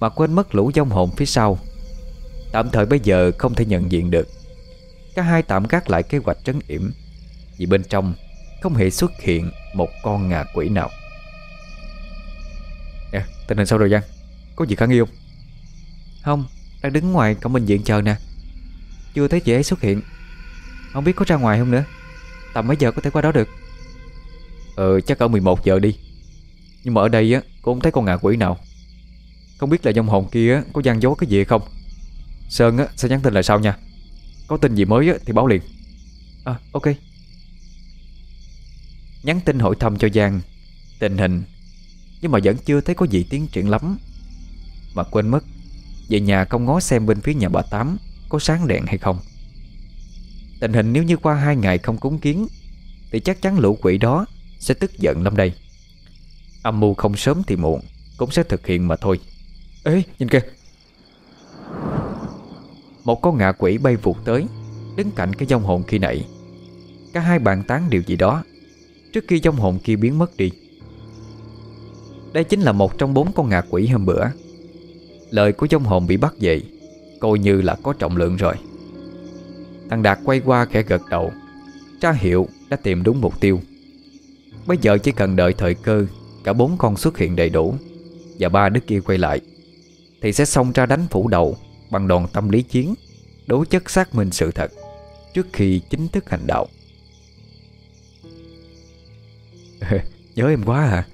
Mà quên mất lũ dông hồn phía sau. Tạm thời bây giờ không thể nhận diện được. Cả hai tạm gác lại kế hoạch trấn yểm, Vì bên trong Không hề xuất hiện một con ngà quỷ nào tình hình sao rồi Giang? Có gì khả nghi không? Không, đang đứng ngoài cổng bệnh viện chờ nè. Chưa thấy chị ấy xuất hiện. Không biết có ra ngoài không nữa. Tầm mấy giờ có thể qua đó được? Ờ, chắc ở 11 giờ đi. Nhưng mà ở đây á, cô không thấy con ngạ quỷ nào. Không biết là dòng hồn kia có gian dối cái gì không. Sơn á, sẽ nhắn tin lại sau nha. Có tin gì mới á, thì báo liền. À ok. Nhắn tin hỏi thăm cho Giang Tình hình nhưng mà vẫn chưa thấy có gì tiến triển lắm. Mà quên mất, Về nhà không ngó xem bên phía nhà bà Tám Có sáng đèn hay không. Tình hình nếu như qua hai ngày không cúng kiến, Thì chắc chắn lũ quỷ đó Sẽ tức giận lắm đây. Âm mưu không sớm thì muộn, Cũng sẽ thực hiện mà thôi. Ê, nhìn kìa. Một con ngạ quỷ bay vụt tới, Đứng cạnh cái dông hồn khi nãy. Cả hai bàn tán điều gì đó. Trước khi dông hồn kia biến mất đi đây chính là một trong bốn con ngạ quỷ hôm bữa. Lời của dông hồn bị bắt về Coi như là có trọng lượng rồi. Thằng Đạt quay qua khẽ gật đầu. Tra hiệu đã tìm đúng mục tiêu. Bây giờ chỉ cần đợi thời cơ, Cả bốn con xuất hiện đầy đủ, Và ba đứa kia quay lại, Thì sẽ xông ra đánh phủ đầu Bằng đòn tâm lý chiến, Đối chất xác minh sự thật Trước khi chính thức hành đạo. Nhớ em quá à.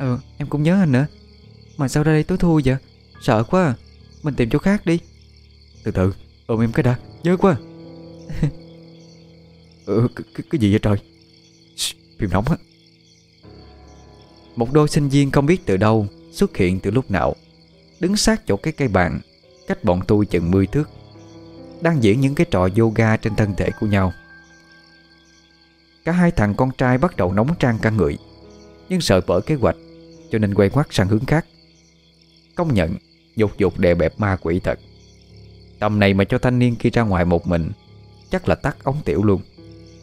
Ừ em cũng nhớ anh nữa. Mà sao ra đây tối thui vậy? Sợ quá à. Mình tìm chỗ khác đi. Từ từ ôm em cái đã. Nhớ quá. Ừ, cái, cái, gì vậy trời? Phim nóng á. Một đôi sinh viên không biết từ đâu Xuất hiện từ lúc nào. Đứng sát chỗ cái cây bàn Cách bọn tôi chừng 10 thước. Đang diễn những cái trò yoga trên thân thể của nhau. Cả hai thằng con trai bắt đầu nóng trang cả người Nhưng sợ vỡ kế hoạch cho nên quay ngoắt sang hướng khác. Công nhận Dục dục đè bẹp ma quỷ thật. Tầm này mà cho thanh niên kia ra ngoài một mình Chắc là tắt ống tiểu luôn.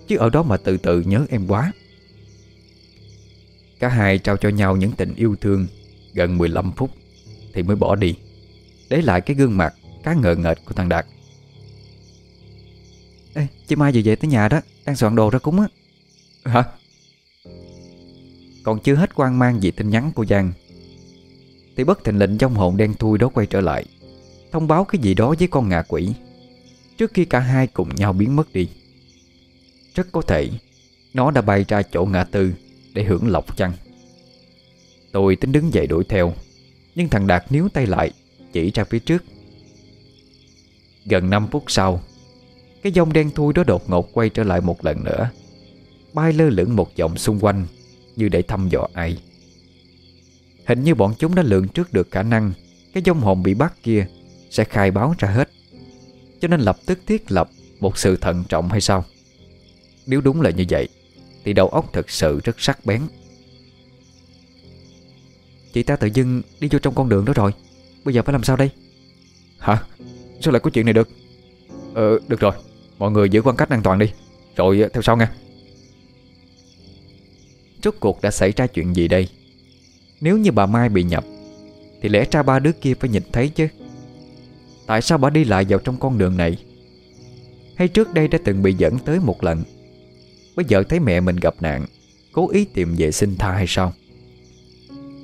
Chứ ở đó mà từ từ nhớ em quá. Cả hai trao cho nhau những tình yêu thương Gần 15 phút Thì mới bỏ đi. Để lại cái gương mặt cá ngờ nghệch của thằng Đạt. Ê, chị Mai vừa về tới nhà đó Đang soạn đồ ra cúng á. Hả? Còn chưa hết quan mang gì tin nhắn của Giang. Thì bất thình lệnh trong hồn đen thui đó quay trở lại, Thông báo cái gì đó với con ngạ quỷ, Trước khi cả hai cùng nhau biến mất đi. Rất có thể, Nó đã bay ra chỗ ngã tư Để hưởng lộc chăng? Tôi tính đứng dậy đuổi theo, Nhưng thằng Đạt níu tay lại, Chỉ ra phía trước. Gần 5 phút sau, Cái dông đen thui đó đột ngột quay trở lại một lần nữa, Bay lơ lửng một vòng xung quanh. Như để thăm dò ai. Hình như bọn chúng đã lượng trước được khả năng Cái dông hồn bị bắt kia Sẽ khai báo ra hết, Cho nên lập tức thiết lập Một sự thận trọng hay sao? Nếu đúng là như vậy, Thì đầu óc thật sự rất sắc bén. Chị ta tự dưng đi vô trong con đường đó rồi. Bây giờ phải làm sao đây? Hả? Sao lại có chuyện này được? Ờ được rồi. Mọi người giữ khoảng cách an toàn đi. Rồi ờ, theo sau nha. Rốt cuộc đã xảy ra chuyện gì đây? Nếu như bà Mai bị nhập, Thì lẽ ra ba đứa kia phải nhìn thấy chứ. Tại sao bà đi lại vào trong con đường này? Hay trước đây đã từng bị dẫn tới một lần, Bây giờ thấy mẹ mình gặp nạn, Cố ý tìm về xin tha hay sao?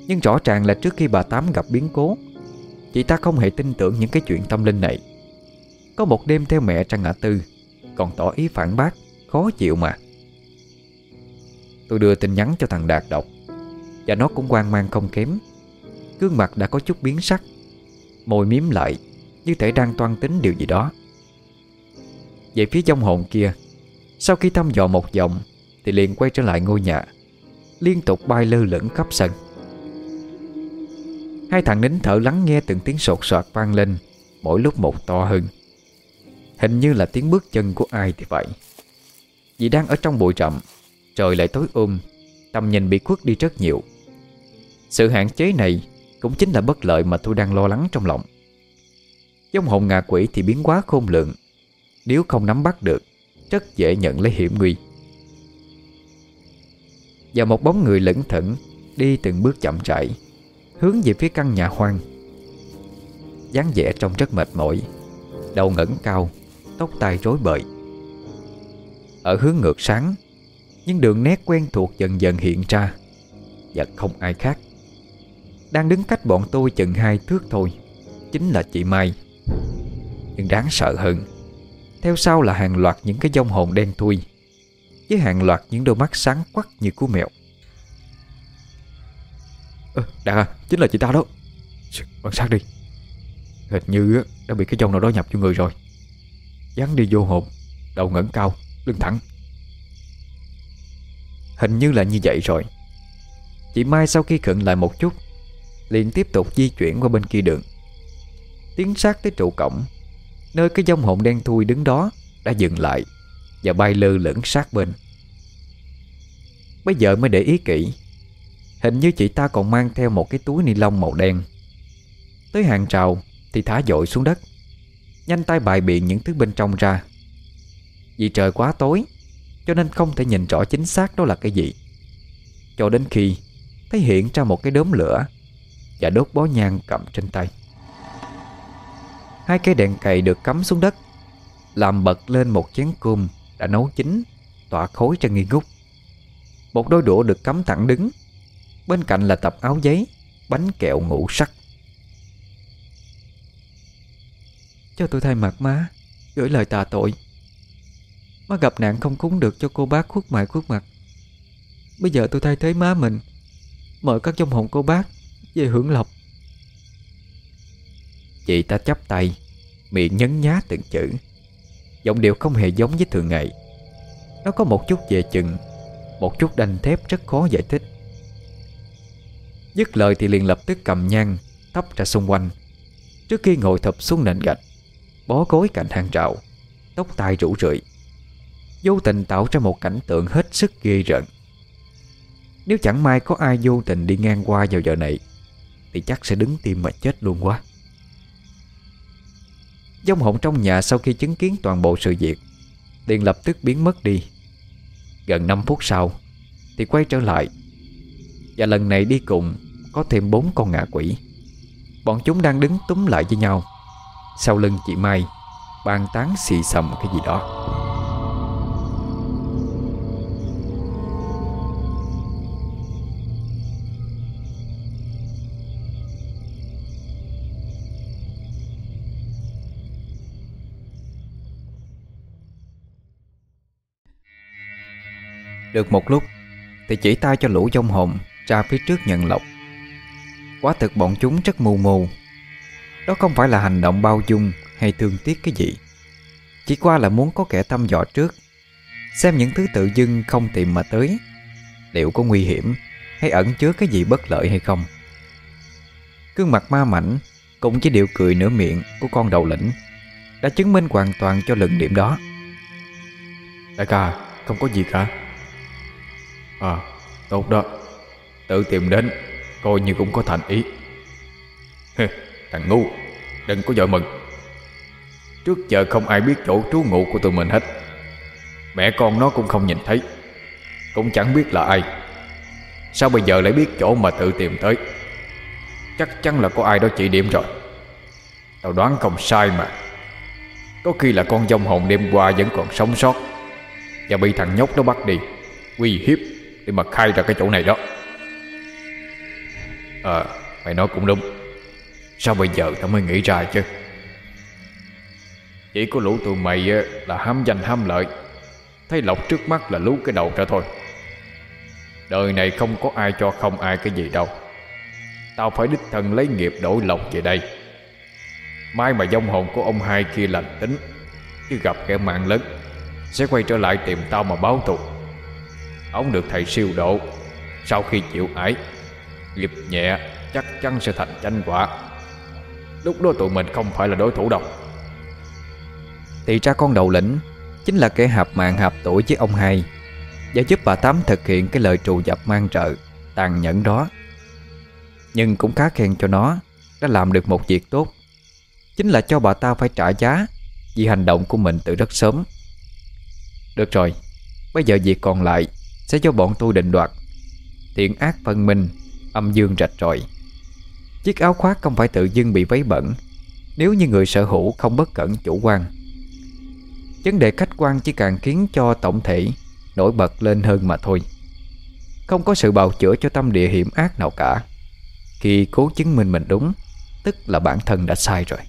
Nhưng rõ ràng là trước khi bà Tám gặp biến cố, Chị ta không hề tin tưởng những cái chuyện tâm linh này. Có một đêm theo mẹ ra ngã tư, Còn tỏ ý phản bác, Khó chịu mà. Tôi đưa tin nhắn cho thằng Đạt đọc. Và nó cũng quan mang không kém. Gương mặt đã có chút biến sắc. Môi miếm lại, Như thể đang toan tính điều gì đó. Về phía trong hồn kia, Sau khi thăm dò một vòng, Thì liền quay trở lại ngôi nhà, Liên tục bay lơ lửng khắp sân. Hai thằng nín thở lắng nghe từng tiếng sột soạt vang lên, Mỗi lúc một to hơn. Hình như là tiếng bước chân của ai thì vậy. Vì đang ở trong bụi rậm Trời lại tối um, ôm Tầm nhìn bị khuất đi rất nhiều. Sự hạn chế này Cũng chính là bất lợi mà tôi đang lo lắng trong lòng. Giống hồn ngạ quỷ thì biến quá khôn lượng Nếu không nắm bắt được, Rất dễ nhận lấy hiểm nguy. Và một bóng người lững thững Đi từng bước chậm rãi, Hướng về phía căn nhà hoang. dáng vẻ trông rất mệt mỏi, Đầu ngẩng cao, Tóc tai rối bời. Ở hướng ngược sáng nhưng đường nét quen thuộc dần dần hiện ra. Và không ai khác. Đang đứng cách bọn tôi chừng hai thước thôi. Chính là chị Mai. Nhưng đáng sợ hơn. Theo sau là hàng loạt những cái dông hồn đen thui. Với hàng loạt những đôi mắt sáng quắc như của mèo. Ờ, Đạt à, chính là chị ta đó. Quan sát đi. Hình như đã bị cái dông nào đó nhập vô người rồi. Dán đi vô hồn Đầu ngẩng cao, lưng thẳng. Hình như là như vậy rồi. Chị Mai sau khi khựng lại một chút, liền tiếp tục di chuyển qua bên kia đường. Tiến sát tới trụ cổng, Nơi cái dông hồn đen thui đứng đó Đã dừng lại Và bay lơ lửng sát bên. Bây giờ mới để ý kỹ, Hình như chị ta còn mang theo một cái túi ni lông màu đen. Tới hàng trào Thì thả dội xuống đất, Nhanh tay bài biện những thứ bên trong ra. Vì trời quá tối cho nên không thể nhìn rõ chính xác đó là cái gì. Cho đến khi Thấy hiện ra một cái đốm lửa Và đốt bó nhang cầm trên tay. Hai cây đèn cày được cắm xuống đất, Làm bật lên một chén cơm Đã nấu chín, Tỏa khối cho nghi ngút. Một đôi đũa được cắm thẳng đứng, Bên cạnh là tập áo giấy, Bánh kẹo ngũ sắc. Cho tôi thay mặt má, Gửi lời tạ tội. Má gặp nạn không cúng được cho cô bác khuất mại khuất mặt. Bây giờ tôi thay thế má mình, Mời các trong hồn cô bác Về hưởng lộc. Chị ta chắp tay, Miệng nhấn nhá từng chữ. Giọng điệu không hề giống với thường ngày. Nó có một chút về chừng, Một chút đanh thép rất khó giải thích. Dứt lời thì liền lập tức cầm nhang, Thắp ra xung quanh. Trước khi ngồi thập xuống nền gạch, Bó gối cạnh hàng rào, Tóc tai rủ rượi. Vô tình tạo ra một cảnh tượng hết sức ghê rợn. Nếu chẳng may có ai vô tình đi ngang qua vào giờ này, Thì chắc sẽ đứng tim mà chết luôn quá. Dông hồn trong nhà sau khi chứng kiến toàn bộ sự việc, liền lập tức biến mất đi. Gần 5 phút sau, Thì quay trở lại. Và lần này đi cùng, Có thêm bốn con ngạ quỷ. Bọn chúng đang đứng túm lại với nhau. Sau lưng chị Mai, Bàn tán xì xầm cái gì đó. Được một lúc, Thì chỉ tay cho lũ dông hồn Ra phía trước nhận lộc. Quá thực bọn chúng rất mù mù. Đó không phải là hành động bao dung Hay thương tiếc cái gì. Chỉ qua là muốn có kẻ thăm dò trước, Xem những thứ tự dưng không tìm mà tới. Liệu có nguy hiểm Hay ẩn chứa cái gì bất lợi hay không? Cương mặt ma mảnh Cùng với điệu cười nửa miệng Của con đầu lĩnh Đã chứng minh hoàn toàn cho luận điểm đó. Đại ca, không có gì cả. À tốt đó. Tự tìm đến, Coi như cũng có thành ý. Thằng ngu, Đừng có vội mừng. Trước giờ không ai biết chỗ trú ngụ của tụi mình hết. Mẹ con nó cũng không nhìn thấy, Cũng chẳng biết là ai. Sao bây giờ lại biết chỗ mà tự tìm tới? Chắc chắn là có ai đó chỉ điểm rồi. Tao đoán không sai mà. Có khi là con dông hồn đêm qua vẫn còn sống sót. Và bị thằng nhóc nó bắt đi. Uy hiếp để mà khai ra cái chỗ này đó. Ờ Mày nói cũng đúng. Sao bây giờ tao mới nghĩ ra chứ? Chỉ có lũ tụi mày là ham danh ham lợi. Thấy lộc trước mắt là lú cái đầu ra thôi. Đời này không có ai cho không ai cái gì đâu. Tao phải đích thân lấy nghiệp đổi lộc về đây. Mai mà dông hồn của ông hai kia lành tính, Chứ gặp kẻ mạng lớn, Sẽ quay trở lại tìm tao mà báo thù. Ông được thầy siêu độ. Sau khi chịu ải Nghiệp nhẹ, chắc chắn sẽ thành tranh quả. Lúc đó tụi mình không phải là đối thủ đâu. Thì ra con đầu lĩnh Chính là kẻ hạp mạng hạp tuổi với ông hai, Và giúp bà Tám thực hiện cái lời trù dập mang trợ, Tàn nhẫn đó. Nhưng cũng khá khen cho nó, Đã làm được một việc tốt. Chính là cho bà ta phải trả giá Vì hành động của mình từ rất sớm. Được rồi, Bây giờ việc còn lại sẽ cho bọn tôi định đoạt. Thiện ác phân minh, Âm dương rạch ròi. Chiếc áo khoác không phải tự dưng bị vấy bẩn, Nếu như người sở hữu không bất cẩn chủ quan. Vấn đề khách quan chỉ càng khiến cho tổng thể Nổi bật lên hơn mà thôi. Không có sự bào chữa cho tâm địa hiểm ác nào cả. Khi cố chứng minh mình đúng, Tức là bản thân đã sai rồi.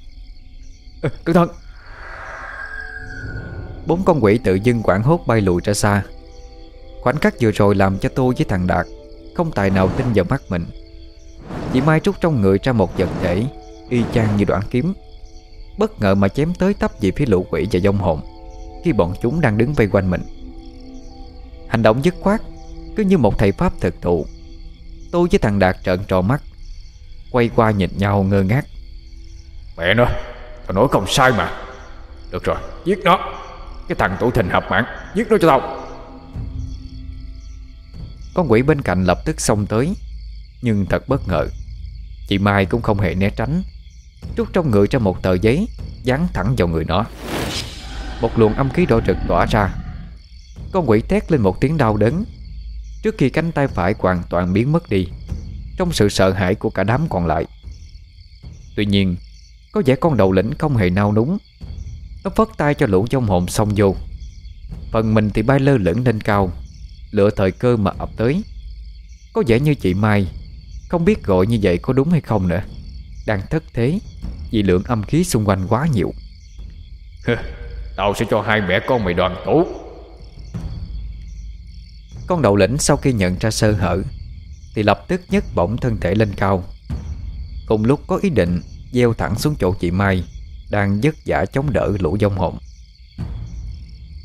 Ờ, cẩn thận! Bốn con quỷ tự dưng quảng hốt bay lùi ra xa. Khoảnh khắc vừa rồi làm cho tôi với thằng Đạt Không tài nào tin vào mắt mình. Chị Mai trút trong người ra một vật thể, Y chang như đoạn kiếm. Bất ngờ mà chém tới tấp về phía lũ quỷ và dông hồn, Khi bọn chúng đang đứng vây quanh mình. Hành động dứt khoát, Cứ như một thầy pháp thực thụ. Tôi với thằng Đạt trợn tròn mắt, Quay qua nhìn nhau ngơ ngác. Mẹ nó, Tao nói không sai mà. Được rồi, giết nó. Cái thằng tuổi thình hợp mạng, Giết nó cho tao con quỷ bên cạnh lập tức xông tới, Nhưng thật bất ngờ, Chị Mai cũng không hề né tránh. Rút trong người ra một tờ giấy, Dán thẳng vào người nó. Một luồng âm khí đỏ rực tỏa ra. Con quỷ thét lên một tiếng đau đớn. Trước khi cánh tay phải hoàn toàn biến mất đi, Trong sự sợ hãi của cả đám còn lại. Tuy nhiên, Có vẻ con đầu lĩnh không hề nao núng. Nó phất tay cho lũ trong hồn xông vô. Phần mình thì bay lơ lửng lên cao. Lựa thời cơ mà ập tới. Có vẻ như chị Mai Không biết gọi như vậy có đúng hay không nữa. Đang thất thế Vì lượng âm khí xung quanh quá nhiều. Tao sẽ cho hai mẹ con mày đoàn tụ. Con đầu lĩnh sau khi nhận ra sơ hở Thì lập tức nhấc bổng thân thể lên cao. Cùng lúc có ý định Gieo thẳng xuống chỗ chị Mai Đang vất vả chống đỡ lũ dông hồn.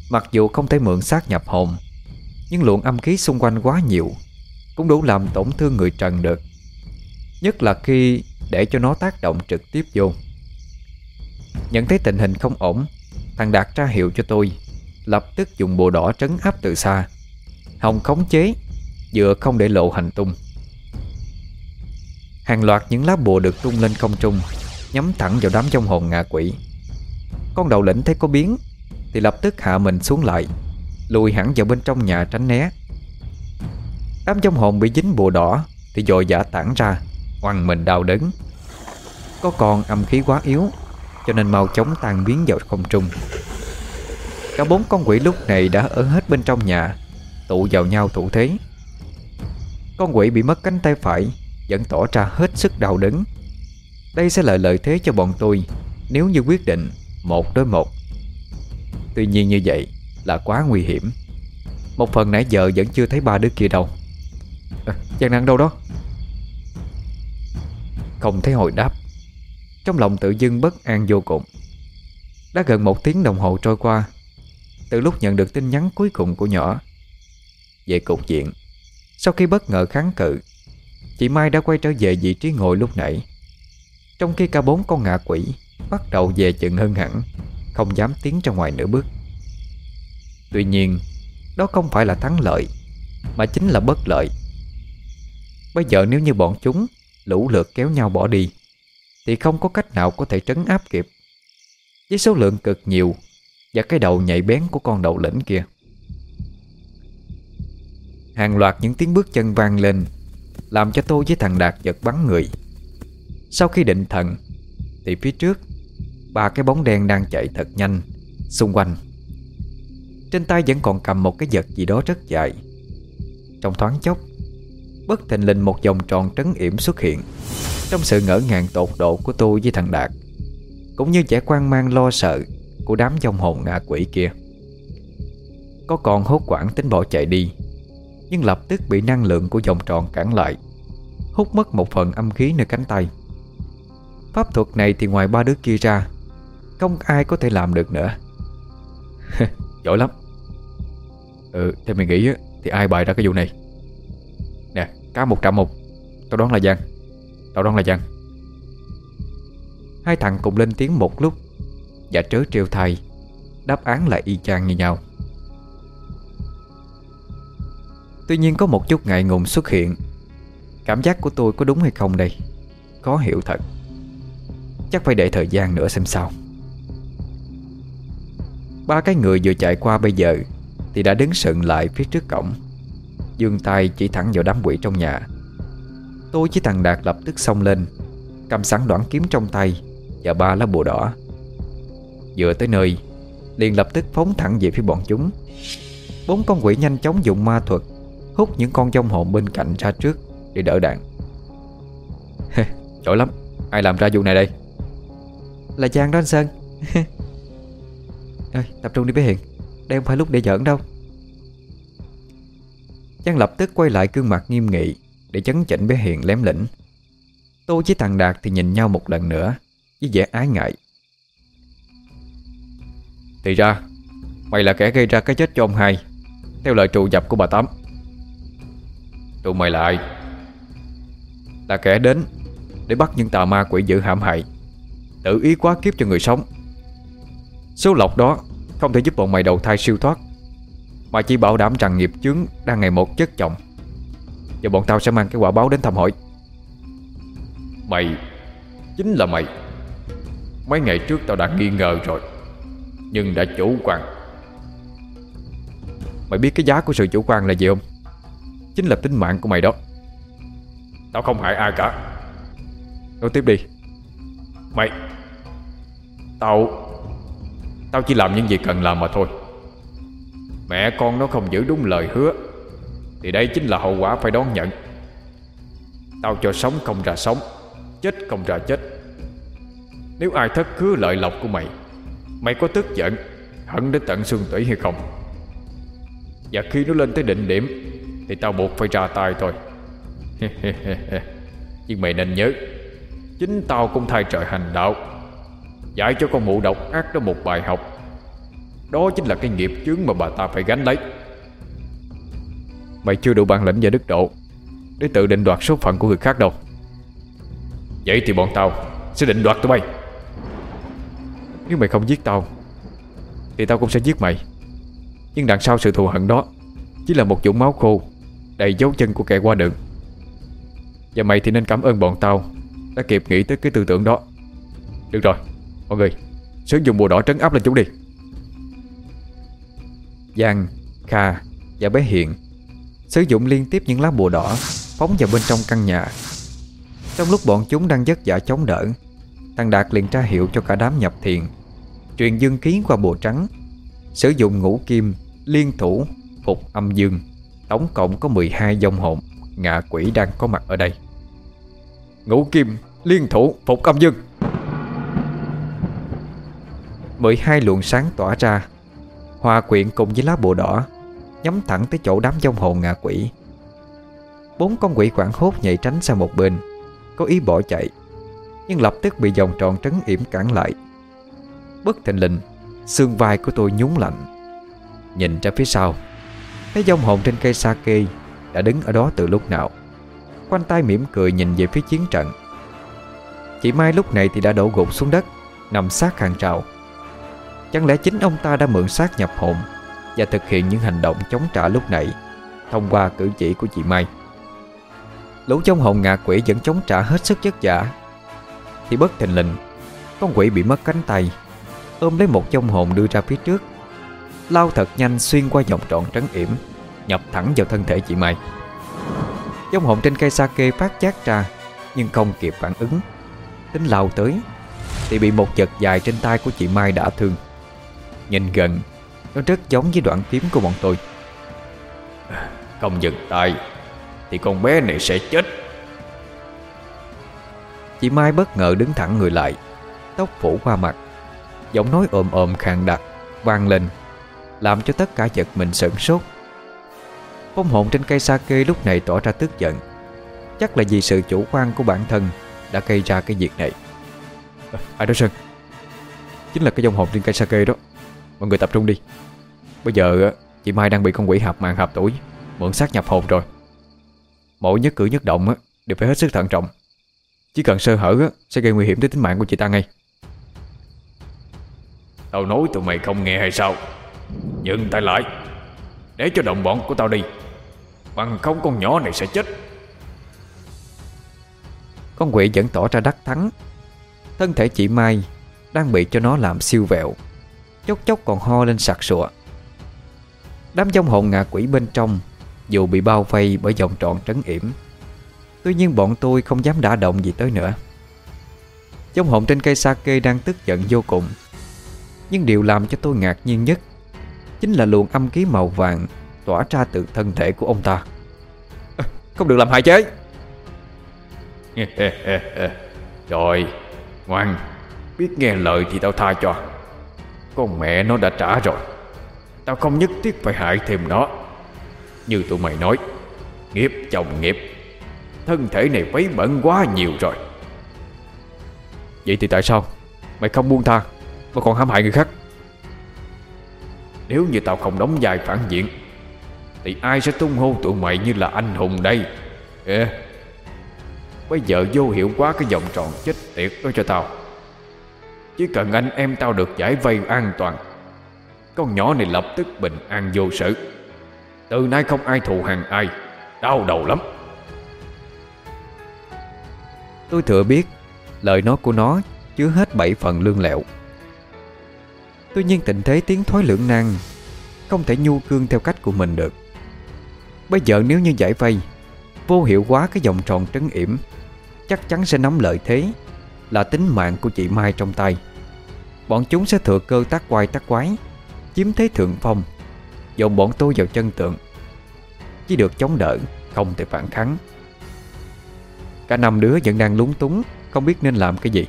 Mặc dù không thể mượn xác nhập hồn nhưng luồng âm khí xung quanh quá nhiều, Cũng đủ làm tổn thương người trần được. Nhất là khi để cho nó tác động trực tiếp vô. Nhận thấy tình hình không ổn, Thằng Đạt ra hiệu cho tôi, Lập tức dùng bùa đỏ trấn áp từ xa. Hồng khống chế, Vừa không để lộ hành tung. Hàng loạt những lá bùa được tung lên không trung, Nhắm thẳng vào đám trong hồn ngạ quỷ. Con đầu lĩnh thấy có biến, Thì lập tức hạ mình xuống lại. Lùi hẳn vào bên trong nhà tránh né. Đám trong hồn bị dính bùa đỏ Thì dội giả tản ra, Oằn mình đau đớn. Có còn âm khí quá yếu, Cho nên mau chóng tan biến vào không trung. Cả bốn con quỷ lúc này đã ở hết bên trong nhà, Tụ vào nhau thủ thế. Con quỷ bị mất cánh tay phải, Vẫn tỏ ra hết sức đau đớn. Đây sẽ là lợi thế cho bọn tôi, Nếu như quyết định Một đối một. Tuy nhiên như vậy là quá nguy hiểm. Một phần nãy giờ vẫn chưa thấy ba đứa kia đâu. À, Giang năng đâu đó? Không thấy hồi đáp. Trong lòng tự dưng bất an vô cùng. Đã gần một tiếng đồng hồ trôi qua Từ lúc nhận được tin nhắn cuối cùng của nhỏ. Về cục diện Sau khi bất ngờ kháng cự Chị Mai đã quay trở về vị trí ngồi lúc nãy. Trong khi cả bốn con ngạ quỷ Bắt đầu về chừng hơn hẳn Không dám tiến ra ngoài nửa bước. Tuy nhiên, Đó không phải là thắng lợi, Mà chính là bất lợi. Bây giờ nếu như bọn chúng Lũ lượt kéo nhau bỏ đi, Thì không có cách nào có thể trấn áp kịp. Với số lượng cực nhiều Và cái đầu nhạy bén của con đầu lĩnh kia. Hàng loạt những tiếng bước chân vang lên, Làm cho tôi với thằng Đạt giật bắn người. Sau khi định thần, Thì phía trước, Ba cái bóng đen đang chạy thật nhanh, Xung quanh. Trên tay vẫn còn cầm một cái vật gì đó rất dài. Trong thoáng chốc, Bất thình lình một vòng tròn trấn yểm xuất hiện. Trong sự ngỡ ngàng tột độ của tôi với thằng Đạt, Cũng như vẻ quan mang lo sợ Của đám dòng hồn ngạ quỷ kia. Có con hốt quảng tính bỏ chạy đi, Nhưng lập tức bị năng lượng của vòng tròn cản lại, Hút mất một phần âm khí nơi cánh tay. Pháp thuật này thì ngoài ba đứa kia ra, Không ai có thể làm được nữa. Giỏi lắm. Ừ, theo mày nghĩ Thì ai bày ra cái vụ này? Nè, cá một trăm một Tao đoán là Giang. Tao đoán là Giang. Hai thằng cùng lên tiếng một lúc Và trớ trêu thay Đáp án lại y chang như nhau. Tuy nhiên có một chút ngại ngùng xuất hiện. Cảm giác của tôi có đúng hay không đây? Khó hiểu thật. Chắc phải để thời gian nữa xem sao. Ba cái người vừa chạy qua bây giờ thì đã đứng sừng lại phía trước cổng. Dương tay chỉ thẳng vào đám quỷ trong nhà. Tôi với thằng Đạt lập tức xông lên Cầm sẵn đoạn kiếm trong tay Và ba lá bùa đỏ. Vừa tới nơi Liền lập tức phóng thẳng về phía bọn chúng. Bốn con quỷ nhanh chóng dùng ma thuật Hút những con trong hồn bên cạnh ra trước Để đỡ đạn. Giỏi lắm Ai làm ra vụ này đây? Là Giang đó anh Sơn. Ơi, tập trung đi bé Hiền đây không phải lúc để giỡn đâu. Giang lập tức quay lại gương mặt nghiêm nghị Để chấn chỉnh bé Hiền lém lĩnh. Tôi với thằng Đạt thì nhìn nhau một lần nữa Với vẻ ái ngại. Thì ra, Mày là kẻ gây ra cái chết cho ông hai, Theo lời trù dập của bà Tám. Tụi mày là ai? Là kẻ đến Để bắt những tà ma quỷ dữ hãm hại, Tự ý quá kiếp cho người sống. Số lọc đó không thể giúp bọn mày đầu thai siêu thoát. Mà chỉ bảo đảm rằng nghiệp chướng Đang ngày một chất chồng Và bọn tao sẽ mang cái quả báo đến thăm hỏi. Mày Chính là mày. Mấy ngày trước tao đã nghi ngờ rồi Nhưng đã chủ quan. Mày biết cái giá của sự chủ quan là gì không? Chính là tính mạng của mày đó. Tao không hại ai cả. Nói tiếp đi. Mày Tao Tao chỉ làm những gì cần làm mà thôi. Mẹ con nó không giữ đúng lời hứa, Thì đây chính là hậu quả phải đón nhận. Tao cho sống không ra sống, Chết không ra chết. Nếu ai thất cứ lợi lộc của mày Mày có tức giận, Hận đến tận xương tủy hay không? Và khi nó lên tới định điểm, Thì tao buộc phải ra tay thôi. Nhưng mày nên nhớ, Chính tao cũng thay trời hành đạo. Dạy cho con mụ độc ác đó một bài học. Đó chính là cái nghiệp chướng mà bà ta phải gánh lấy. Mày chưa đủ bản lĩnh và đức độ Để tự định đoạt số phận của người khác đâu. Vậy thì bọn tao Sẽ định đoạt tụi mày. Nếu mày không giết tao, Thì tao cũng sẽ giết mày. Nhưng đằng sau sự thù hận đó Chỉ là một vũng máu khô Đầy dấu chân của kẻ qua đường. Và mày thì nên cảm ơn bọn tao Đã kịp nghĩ tới cái tư tưởng đó. Được rồi. Mọi người Sử dụng bùa đỏ trấn áp lên chúng đi. Giang, Kha và bé Hiện Sử dụng liên tiếp những lá bùa đỏ Phóng vào bên trong căn nhà. Trong lúc bọn chúng đang vất vả chống đỡ Thằng Đạt liền tra hiệu cho cả đám nhập thiền Truyền dương ký qua bùa trắng Sử dụng ngũ kim, liên thủ, phục âm dương. Tổng cộng có 12 dòng hồn Ngạ quỷ đang có mặt ở đây. Ngũ kim, liên thủ, phục âm dương. 12 luồng sáng tỏa ra. Hòa quyện cùng với lá bùa đỏ Nhắm thẳng tới chỗ đám dông hồn ngạ quỷ. Bốn con quỷ quảng hốt nhảy tránh sang một bên, Có ý bỏ chạy, Nhưng lập tức bị vòng tròn trấn yểm cản lại. Bất thình lình, Xương vai của tôi nhún lạnh. Nhìn ra phía sau Thấy dông hồn trên cây sake Đã đứng ở đó từ lúc nào. Quanh tay mỉm cười nhìn về phía chiến trận. Chị Mai lúc này thì đã đổ gục xuống đất, Nằm sát hàng trào Chẳng lẽ chính ông ta đã mượn xác nhập hồn Và thực hiện những hành động chống trả lúc nãy Thông qua cử chỉ của chị Mai? Lũ trong hồn ngạ quỷ vẫn chống trả hết sức chất giả Thì bất thình lình, Con quỷ bị mất cánh tay, Ôm lấy một trong hồn đưa ra phía trước, Lao thật nhanh xuyên qua vòng tròn trấn yểm, Nhập thẳng vào thân thể chị Mai. Trong hồn trên cây sake phát chát ra, Nhưng không kịp phản ứng. Tính lao tới, Thì bị một vật dài trên tay của chị Mai đã thương. Nhìn gần. Nó rất giống với đoạn kiếm của bọn tôi. Không dừng tay Thì con bé này sẽ chết. Chị Mai bất ngờ đứng thẳng người lại Tóc phủ qua mặt. Giọng nói ồm ồm khàn đặc vang lên Làm cho tất cả giật mình sửng sốt. Phong hồn trên cây sake lúc này tỏ ra tức giận. Chắc là vì sự chủ quan của bản thân Đã gây ra cái việc này. À, Ai đó Sơn Chính là cái dòng hồn trên cây sake đó Mọi người tập trung đi. Bây giờ chị Mai đang bị con quỷ hạp màng hạp tuổi Mượn xác nhập hồn rồi. Mỗi nhất cử nhất động đều phải hết sức thận trọng. Chỉ cần sơ hở sẽ gây nguy hiểm tới tính mạng của chị ta ngay. Tao nói tụi mày không nghe hay sao? Dừng tay lại. Để cho đồng bọn của tao đi. Bằng không con nhỏ này sẽ chết. Con quỷ vẫn tỏ ra đắc thắng. Thân thể chị Mai Đang bị cho nó làm siêu vẹo Chốc chốc còn ho lên sặc sụa. Đám dông hồn ngạ quỷ bên trong Dù bị bao vây bởi vòng tròn trấn yểm Tuy nhiên bọn tôi không dám đả động gì tới nữa. Dông hồn trên cây sake đang tức giận vô cùng Nhưng điều làm cho tôi ngạc nhiên nhất Chính là luồng âm khí màu vàng Tỏa ra từ thân thể của ông ta. Không được làm hại chế Rồi Ngoan Biết nghe lời thì tao tha cho con mẹ nó đã trả rồi. Tao không nhất thiết phải hại thêm nó. Như tụi mày nói, Nghiệp chồng nghiệp. Thân thể này vấy bẩn quá nhiều rồi. Vậy thì tại sao Mày không buông tha Mà còn hãm hại người khác? Nếu như tao không đóng vai phản diện, Thì ai sẽ tung hô tụi mày như là anh hùng đây? Ê, Bây giờ vô hiệu quá cái vòng tròn chết tiệt đó cho tao. Chỉ cần anh em tao được giải vây an toàn, Con nhỏ này lập tức bình an vô sự. Từ nay không ai thù hàng ai, Đau đầu lắm. Tôi thừa biết Lời nói của nó chứa hết bảy phần lương lẹo. Tuy nhiên tình thế tiến thoái lưỡng nan Không thể nhu cương theo cách của mình được. Bây giờ nếu như giải vây, Vô hiệu quá cái vòng tròn trấn yểm, Chắc chắn sẽ nắm lợi thế Là tính mạng của chị Mai trong tay. Bọn chúng sẽ thừa cơ tác quay tác quái Chiếm thế thượng phong Dồn bọn tôi vào chân tượng. Chỉ được chống đỡ Không thể phản kháng. Cả năm đứa vẫn đang lúng túng Không biết nên làm cái gì.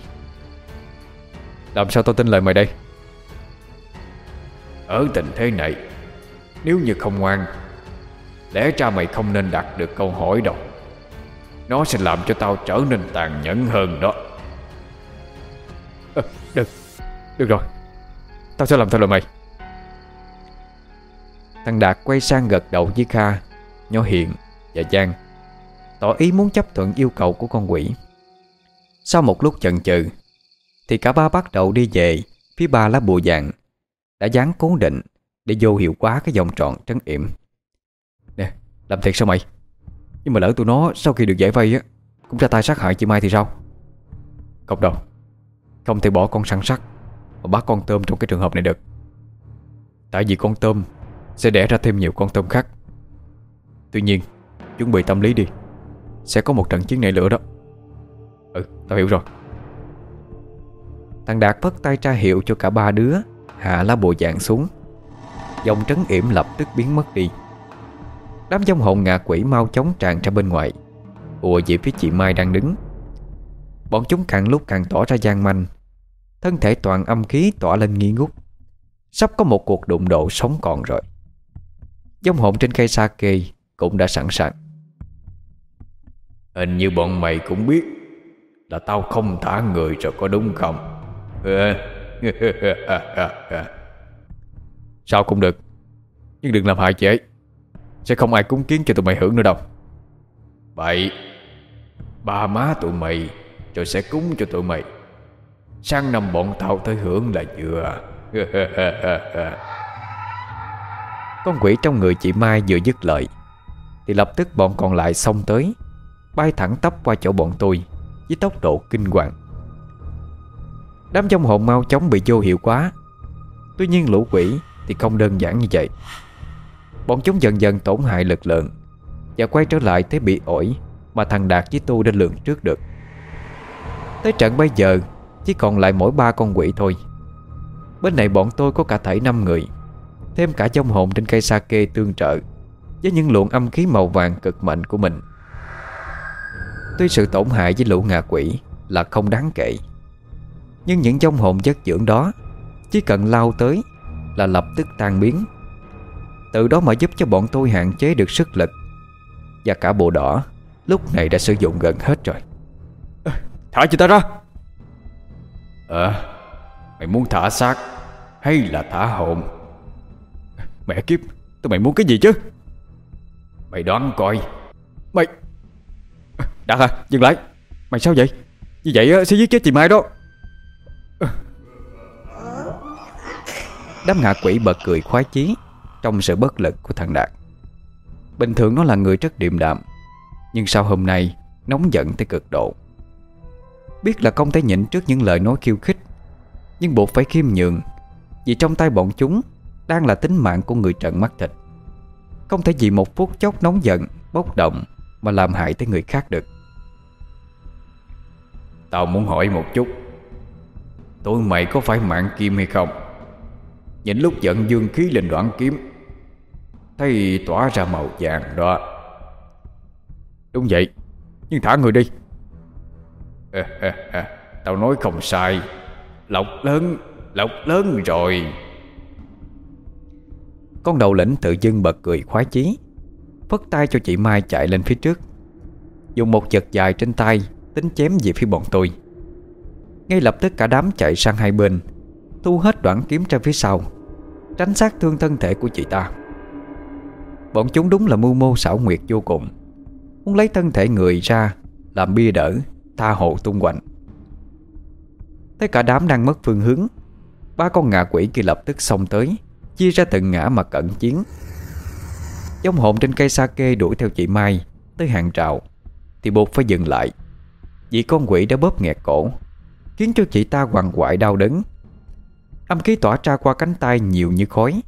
Làm sao tôi tin lời mày đây? Ở tình thế này Nếu như không ngoan Lẽ ra mày không nên đặt được câu hỏi đâu. Nó sẽ làm cho tao trở nên tàn nhẫn hơn đó. À, Được. Được rồi. Tao sẽ làm theo lời mày. Thằng Đạt quay sang gật đầu với Kha, Nhỏ Hiện và Giang. Tỏ ý muốn chấp thuận yêu cầu của con quỷ. Sau một lúc chần chừ, Thì cả ba bắt đầu đi về Phía ba lá bùa vàng Đã dán cố định Để vô hiệu quá cái vòng tròn trấn yểm. Nè, làm thiệt sao mày? Nhưng mà lỡ tụi nó sau khi được giải vây á, Cũng ra tay sát hại chị Mai thì sao? Không đâu. Không thể bỏ con săn sắt mà bắt con tôm trong cái trường hợp này được. Tại vì con tôm Sẽ đẻ ra thêm nhiều con tôm khác. Tuy nhiên, Chuẩn bị tâm lý đi, Sẽ có một trận chiến nảy lửa đó. Ừ tao hiểu rồi. Thằng Đạt vất tay tra hiệu cho cả ba đứa, Hạ lá bùa dạng xuống. Dòng trấn yểm lập tức biến mất đi. Đám dông hồn ngạ quỷ mau chóng tràn ra bên ngoài. Ùa về phía chị Mai đang đứng. Bọn chúng càng lúc càng tỏ ra gian manh. Thân thể toàn âm khí tỏa lên nghi ngút. Sắp có một cuộc đụng độ sống còn rồi. Dông hồn trên cây sake cũng đã sẵn sàng. Hình như bọn mày cũng biết Là tao không thả người rồi có đúng không? Sao cũng được. Nhưng đừng làm hại chị ấy. Sẽ không ai cúng kiến cho tụi mày hưởng nữa đâu. Vậy Ba má tụi mày Rồi sẽ cúng cho tụi mày Sang năm bọn tao tới hưởng là vừa. Con quỷ trong người chị Mai vừa dứt lời, Thì lập tức bọn còn lại xông tới, Bay thẳng tắp qua chỗ bọn tôi, Với tốc độ kinh hoàng. Đám trong hồn mau chóng bị vô hiệu quá. Tuy nhiên lũ quỷ Thì không đơn giản như vậy. Bọn chúng dần dần tổn hại lực lượng, Và quay trở lại thế bị ổi Mà thằng Đạt với Tu đã lường trước được. Tới trận bây giờ chỉ còn lại mỗi ba con quỷ thôi. Bên này bọn tôi có cả thảy năm người, Thêm cả trong hồn trên cây sake tương trợ, Với những luồng âm khí màu vàng cực mạnh của mình. Tuy sự tổn hại với lũ ngạ quỷ Là không đáng kể, Nhưng những trong hồn chất dưỡng đó Chỉ cần lao tới Là lập tức tan biến. Từ đó mà giúp cho bọn tôi hạn chế được sức lực, Và cả bộ đỏ Lúc này đã sử dụng gần hết rồi. Thả chị ta ra! Ờ Mày muốn thả xác Hay là thả hồn? Mẹ kiếp Tụi mày muốn cái gì chứ? Mày đoán coi. Mày Đạt à dừng lại. Mày sao vậy? Như vậy sẽ giết chết chị Mai đó. Đám ngạ quỷ bật cười khoái chí Trong sự bất lực của thằng Đạt. Bình thường nó là người rất điềm đạm Nhưng sau hôm nay Nóng giận tới cực độ Biết là không thể nhịn trước những lời nói khiêu khích. Nhưng buộc phải khiêm nhường, Vì trong tay bọn chúng Đang là tính mạng của người trận mắt thịt. Không thể vì một phút chốc nóng giận, Bốc động Mà làm hại tới người khác được. Tao muốn hỏi một chút. Tụi mày có phải mạng kim hay không? Nhìn lúc giận dương khí lên đoạn kiếm, Thấy tỏa ra màu vàng đó. Đúng vậy, Nhưng thả người đi. Tao nói không sai. Lộc lớn Lộc lớn rồi. Con đầu lĩnh tự dưng bật cười khoái chí, Phất tay cho chị Mai chạy lên phía trước. Dùng một vật dài trên tay, Tính chém về phía bọn tôi. Ngay lập tức cả đám chạy sang hai bên, Thu hết đoạn kiếm ra phía sau, Tránh sát thương thân thể của chị ta. Bọn chúng đúng là mưu mô xảo nguyệt vô cùng. Muốn lấy thân thể người ra, Làm bia đỡ Tha hồ tung quạnh Thấy cả đám đang mất phương hướng. Ba con ngạ quỷ kia lập tức xông tới, Chia ra từng ngã mà cận chiến. Giống hồn trên cây sa kê đuổi theo chị Mai Tới hàng trào Thì buộc phải dừng lại. Vì con quỷ đã bóp nghẹt cổ, Khiến cho chị ta hoàng quại đau đớn. Âm khí tỏa ra qua cánh tay nhiều như khói.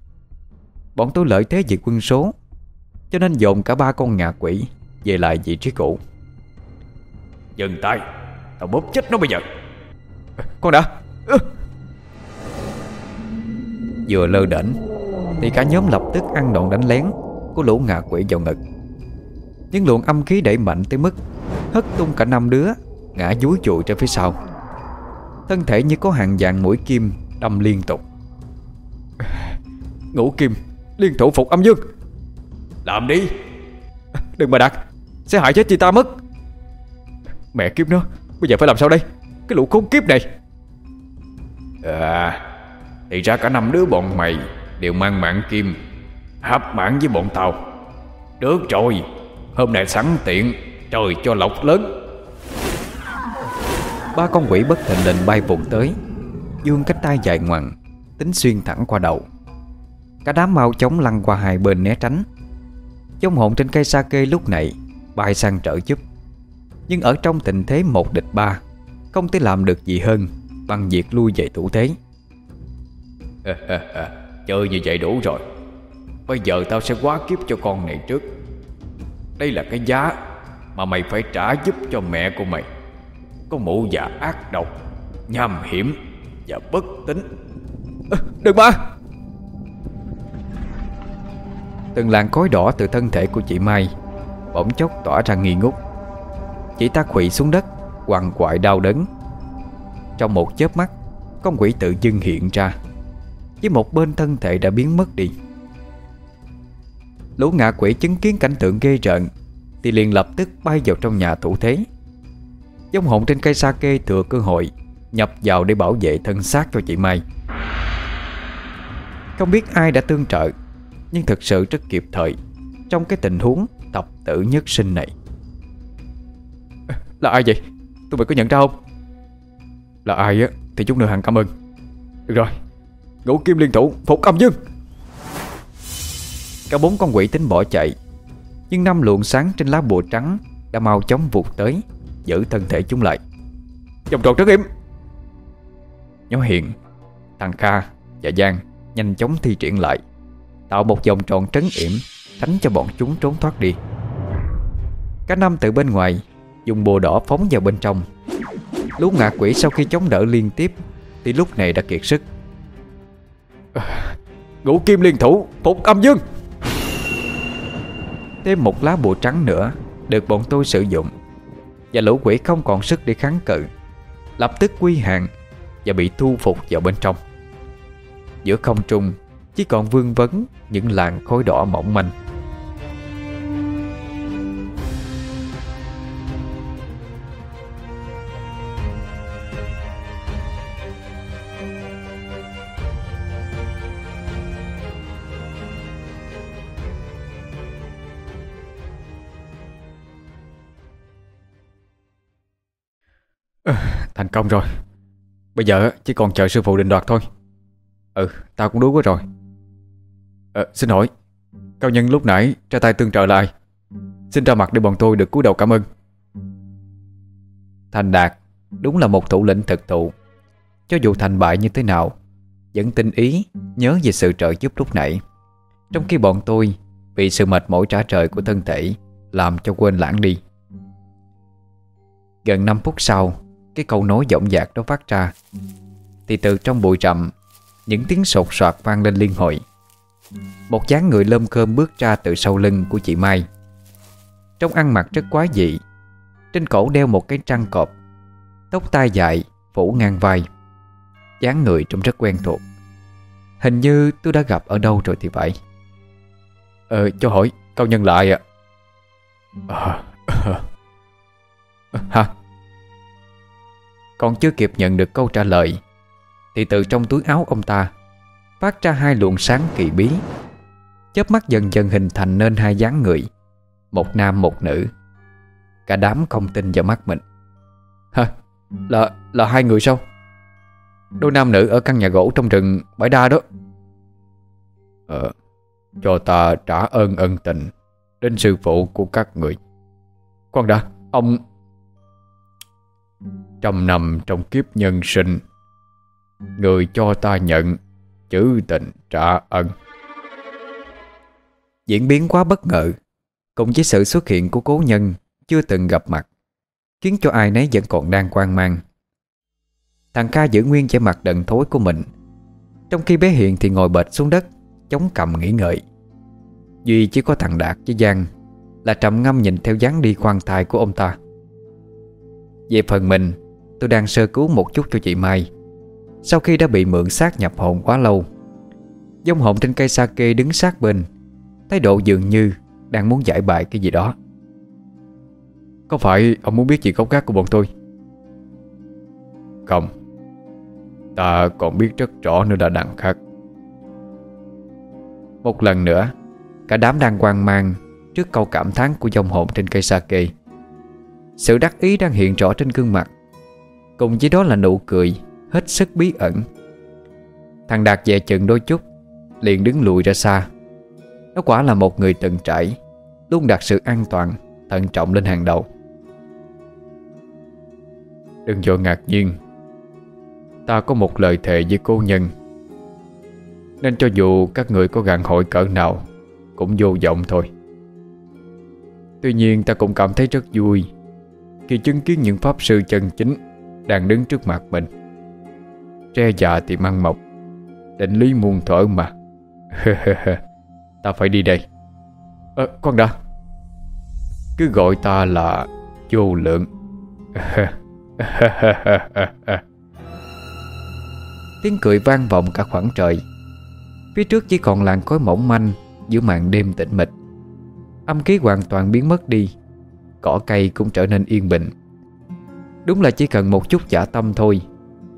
Bọn tôi lợi thế về quân số, Cho nên dồn cả ba con ngạ quỷ Về lại vị trí cũ. Dừng tay. Tao bóp chết nó bây giờ. Con đã. Vừa lơ đễnh Thì cả nhóm lập tức ăn đòn đánh lén Của lũ ngạ quỷ vào ngực. Những luồng âm khí đẩy mạnh tới mức Hất tung cả năm đứa Ngã dúi chùi ra phía sau. Thân thể như có hàng vạn mũi kim Đâm liên tục. Ngũ kim Liên thủ phục âm dương. Làm đi. Đừng mà đặt Sẽ hại chết chị ta mất Mẹ kiếp nó, Bây giờ phải làm sao đây? Cái lũ khốn kiếp này. À Thì ra cả năm đứa bọn mày Đều mang mạng kim, hấp mạng với bọn tao Được rồi, Hôm nay sẵn tiện, Trời cho lộc lớn. Ba con quỷ bất thình lình bay vụt tới. Dương cánh tay dài ngoằng, Tính xuyên thẳng qua đầu. Cả đám mau chóng lăn qua hai bên né tránh. Giống hồn trên cây sa kê lúc này Bay sang trợ giúp. Nhưng ở trong tình thế một địch ba Không thể làm được gì hơn Bằng việc lui về thủ thế. Chơi như vậy đủ rồi. Bây giờ tao sẽ quá kiếp cho con này trước. Đây là cái giá Mà mày phải trả giúp cho mẹ của mày. Có mụ già ác độc Nham hiểm Và bất tính Đừng ba. Từng làn khói đỏ từ thân thể của chị Mai Bỗng chốc tỏa ra nghi ngút chỉ ta quỵ xuống đất, Quằn quại đau đớn. Trong một chớp mắt, Con quỷ tự dưng hiện ra, Với một bên thân thể đã biến mất đi. Lũ ngạ quỷ chứng kiến cảnh tượng ghê rợn, Thì liền lập tức bay vào trong nhà thủ thế. Giống hồn trên cây sa kê thừa cơ hội, Nhập vào để bảo vệ thân xác cho chị Mai. Không biết ai đã tương trợ, Nhưng thực sự rất kịp thời Trong cái tình huống tập tử nhất sinh này. Là ai vậy? Tụi mày có nhận ra không? Là ai á, Thì chúng nữ hằng cảm ơn. Được rồi, Ngũ kim liên thủ, Phục âm dương. Cả bốn con quỷ tính bỏ chạy, Nhưng năm luồng sáng trên lá bùa trắng Đã mau chóng vụt tới, Giữ thân thể chúng lại. Vòng tròn trấn im Nhó Hiện Thằng Kha và Giang Nhanh chóng thi triển lại, Tạo một vòng tròn trấn yểm, Tránh cho bọn chúng trốn thoát đi. Cả năm từ bên ngoài Dùng bùa đỏ phóng vào bên trong. Lũ ngạ quỷ sau khi chống đỡ liên tiếp Thì lúc này đã kiệt sức. Ngũ kim liên thủ Phục âm dương. Thêm một lá bùa trắng nữa Được bọn tôi sử dụng Và lũ quỷ không còn sức để kháng cự Lập tức quy hàng Và bị thu phục vào bên trong. Giữa không trung Chỉ còn vương vấn những làn khói đỏ mỏng manh công rồi. Bây giờ chỉ còn chờ sư phụ định đoạt thôi. Ừ tao cũng đuối quá rồi. Ờ, Xin hỏi Cao nhân lúc nãy ra tay tương trợ lại Xin ra mặt để bọn tôi được cúi đầu cảm ơn. Thành Đạt Đúng là một thủ lĩnh thực thụ Cho dù thành bại như thế nào Vẫn tinh ý nhớ về sự trợ giúp lúc nãy. Trong khi bọn tôi Vì sự mệt mỏi trả trời của thân thể Làm cho quên lãng đi. Gần 5 phút sau cái câu nói giọng dạc đó phát ra. Thì từ trong bụi rậm Những tiếng sột soạt vang lên liên hồi. Một dáng người lơm cơm bước ra từ sau lưng của chị Mai. Trong ăn mặc rất quá dị. Trên cổ đeo một cái trăng cọp. Tóc tai dài Phủ ngang vai. Dáng người trông rất quen thuộc. Hình như tôi đã gặp ở đâu rồi thì phải. Ờ cho hỏi Cao nhân lại ạ. À. Hả? Còn chưa kịp nhận được câu trả lời Thì từ trong túi áo ông ta Phát ra hai luồng sáng kỳ bí chớp mắt dần dần hình thành nên hai dáng người Một nam một nữ Cả đám không tin vào mắt mình Hả? Là, là hai người sao? Đôi nam nữ ở căn nhà gỗ trong rừng bãi đa đó Ờ Cho ta trả ơn ân tình Đến sư phụ của các người Khoan đã Ông Trăm năm trong kiếp nhân sinh. Người cho ta nhận, Chữ tình trả ân. Diễn biến quá bất ngờ, Cùng với sự xuất hiện của cố nhân Chưa từng gặp mặt, Khiến cho ai nấy vẫn còn đang quan mang. Thằng ca giữ nguyên vẻ mặt đần thối của mình. Trong khi bé Hiền thì ngồi bệt xuống đất, Chống cầm nghỉ ngợi Duy chỉ có thằng Đạt với Giang Là trầm ngâm nhìn theo dáng đi khoan thai của ông ta. Về phần mình Tôi đang sơ cứu một chút cho chị Mai. Sau khi đã bị mượn xác nhập hồn quá lâu Dông hồn trên cây sake đứng sát bên, Thái độ dường như Đang muốn giải bài cái gì đó. Có phải ông muốn biết gì gốc gác của bọn tôi? Không. Ta còn biết rất rõ nữa đã đằng khác. Một lần nữa, Cả đám đang quan mang Trước câu cảm thán của dòng hồn trên cây sake. Sự đắc ý đang hiện rõ trên gương mặt. Cùng với đó là nụ cười, Hết sức bí ẩn. Thằng Đạt về chừng đôi chút, Liền đứng lùi ra xa. Nó quả là một người từng trải, Luôn đặt sự an toàn, Thận trọng lên hàng đầu. Đừng vội ngạc nhiên, Ta có một lời thề với cô nhân. Nên cho dù các người có gạn hội cỡ nào, Cũng vô vọng thôi. Tuy nhiên ta cũng cảm thấy rất vui Khi chứng kiến những pháp sư chân chính đang đứng trước mặt mình. Tre già thì măng mọc Định lý muôn thở mà. Ta phải đi đây. À, Con đã. Cứ gọi ta là vô lượng. Tiếng cười vang vọng cả khoảng trời. Phía trước chỉ còn làn khói mỏng manh Giữa màn đêm tĩnh mịch. Âm khí hoàn toàn biến mất đi. Cỏ cây cũng trở nên yên bình. Đúng là chỉ cần một chút giả tâm thôi,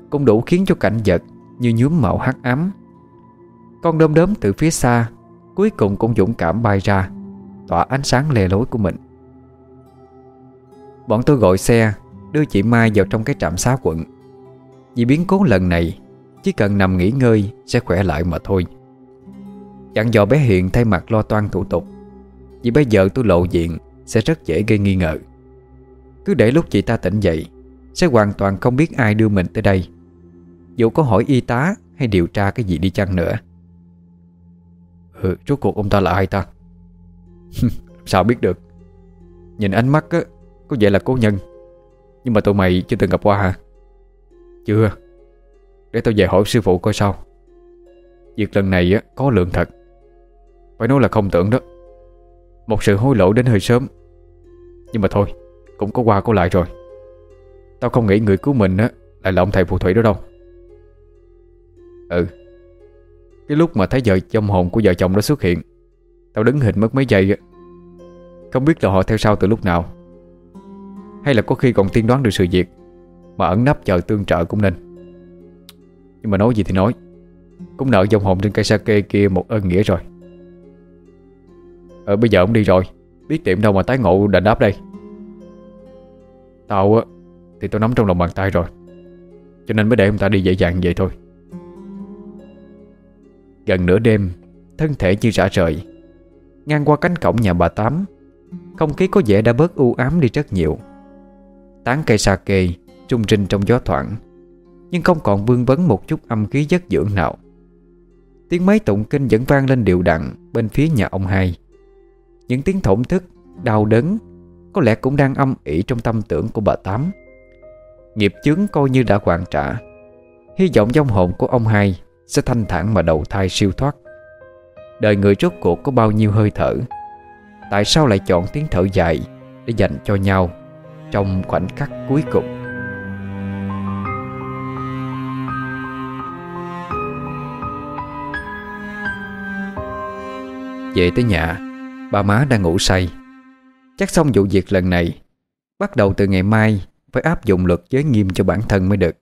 Cũng đủ khiến cho cảnh vật Như nhuốm màu hắc ám. Con đom đóm từ phía xa Cuối cùng cũng dũng cảm bay ra, Tỏa ánh sáng lè lối của mình. Bọn tôi gọi xe, Đưa chị Mai vào trong cái trạm xá quận. Vì biến cố lần này, Chỉ cần nằm nghỉ ngơi Sẽ khỏe lại mà thôi. Dặn dò bé Hiện thay mặt lo toan thủ tục, Vì bây giờ tôi lộ diện Sẽ rất dễ gây nghi ngờ. Cứ để lúc chị ta tỉnh dậy sẽ hoàn toàn không biết ai đưa mình tới đây. Dù có hỏi y tá Hay điều tra cái gì đi chăng nữa. Ừ, rốt cuộc ông ta là ai ta? Sao biết được? Nhìn ánh mắt á Có vẻ là cố nhân. Nhưng mà tụi mày chưa từng gặp qua hả? Chưa. Để tao về hỏi sư phụ coi sao. Việc lần này á có lượng thật. Phải nói là không tưởng đó. Một sự hối lộ đến hơi sớm. Nhưng mà thôi Cũng có qua có lại rồi. Tao không nghĩ người cứu mình á, Lại là ông thầy phù thủy đó đâu. Ừ. Cái lúc mà thấy vợ trong hồn của vợ chồng đó xuất hiện, Tao đứng hình mất mấy giây Không biết là họ theo sau từ lúc nào, Hay là có khi còn tiên đoán được sự việc Mà ẩn nấp chờ tương trợ cũng nên. Nhưng mà nói gì thì nói, Cũng nợ dòng hồn trên cây sake kia một ơn nghĩa rồi. Ờ bây giờ ông đi rồi, Biết tiệm đâu mà tái ngộ đền đáp đây. Tao á thì tôi nắm trong lòng bàn tay rồi. Cho nên mới để ông ta đi dễ dàng vậy thôi. Gần nửa đêm Thân thể như rã rời. Ngang qua cánh cổng nhà bà Tám Không khí có vẻ đã bớt u ám đi rất nhiều. Tán cây sake Trung rinh trong gió thoảng Nhưng không còn vương vấn một chút âm khí giấc dưỡng nào. Tiếng máy tụng kinh vẫn vang lên điệu đặn Bên phía nhà ông hai. Những tiếng thổn thức, đau đớn Có lẽ cũng đang âm ỉ trong tâm tưởng của bà Tám. Nghiệp chướng coi như đã hoàn trả. Hy vọng dòng hồn của ông hai Sẽ thanh thản mà đầu thai siêu thoát. Đời người rốt cuộc có bao nhiêu hơi thở? Tại sao lại chọn tiếng thở dài Để dành cho nhau Trong khoảnh khắc cuối cùng? Về tới nhà, Bà má đang ngủ say. Chắc xong vụ việc lần này, Bắt đầu từ ngày mai phải áp dụng luật giới nghiêm cho bản thân mới được.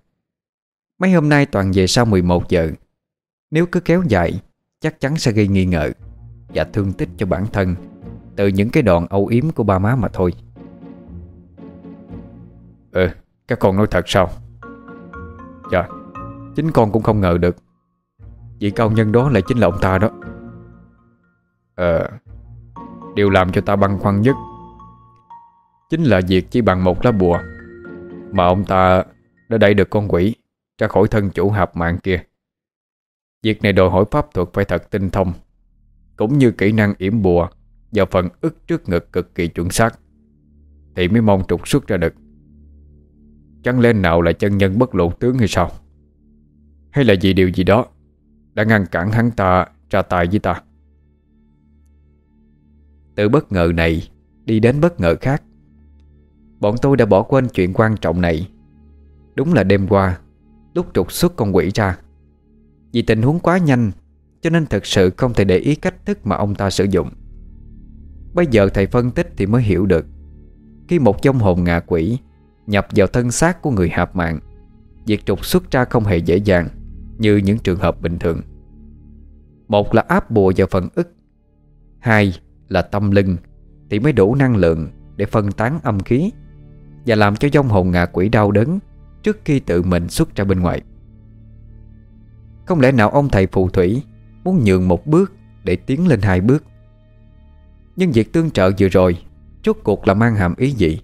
Mấy hôm nay toàn về sau 11 giờ. Nếu cứ kéo dài, Chắc chắn sẽ gây nghi ngờ Và thương tích cho bản thân Từ những cái đoạn âu yếm của ba má mà thôi. Ừ Các con nói thật sao? Dạ Chính con cũng không ngờ được. Vị cao nhân đó lại chính là ông ta đó. Ờ Điều làm cho ta băn khoăn nhất Chính là việc chỉ bằng một lá bùa. Mà ông ta đã đẩy được con quỷ Ra khỏi thân chủ hạp mạng kia. Việc này đòi hỏi pháp thuật phải thật tinh thông, Cũng như kỹ năng yểm bùa Và phần ức trước ngực cực kỳ chuẩn xác, Thì mới mong trục xuất ra được. Chẳng lẽ nào là chân nhân bất lộ tướng hay sao? Hay là vì điều gì đó Đã ngăn cản hắn ta ra tay với ta? Từ bất ngờ này Đi đến bất ngờ khác Bọn tôi đã bỏ quên chuyện quan trọng này. Đúng là đêm qua, Lúc trục xuất con quỷ ra. Vì tình huống quá nhanh, Cho nên thật sự không thể để ý cách thức mà ông ta sử dụng. Bây giờ thầy phân tích thì mới hiểu được. Khi một dông hồn ngạ quỷ Nhập vào thân xác của người hạp mạng, Việc trục xuất ra không hề dễ dàng Như những trường hợp bình thường. Một là áp bùa vào phần ức, Hai là tâm linh Thì mới đủ năng lượng Để phân tán âm khí. Và làm cho dông hồn ngạ quỷ đau đớn Trước khi tự mình xuất ra bên ngoài. Không lẽ nào ông thầy phù thủy Muốn nhường một bước Để tiến lên hai bước? Nhưng việc tương trợ vừa rồi Rốt cuộc là mang hàm ý gì?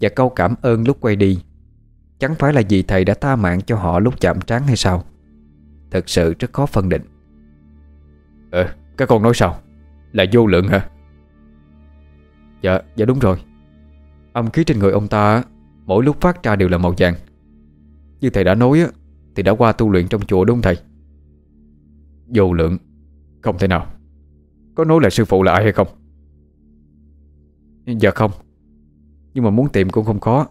Và câu cảm ơn lúc quay đi Chẳng phải là vì thầy đã tha mạng cho họ lúc chạm trán hay sao? Thật sự rất khó phân định. Ờ, các con nói sao? Là vô lượng hả? Dạ, dạ đúng rồi Âm khí trên người ông ta, Mỗi lúc phát ra đều là màu vàng. Như thầy đã nói á, Thì đã qua tu luyện trong chùa đúng không thầy? Vô lượng, Không thể nào. Có nói là sư phụ là ai hay không? Dạ không, Nhưng mà muốn tìm cũng không khó.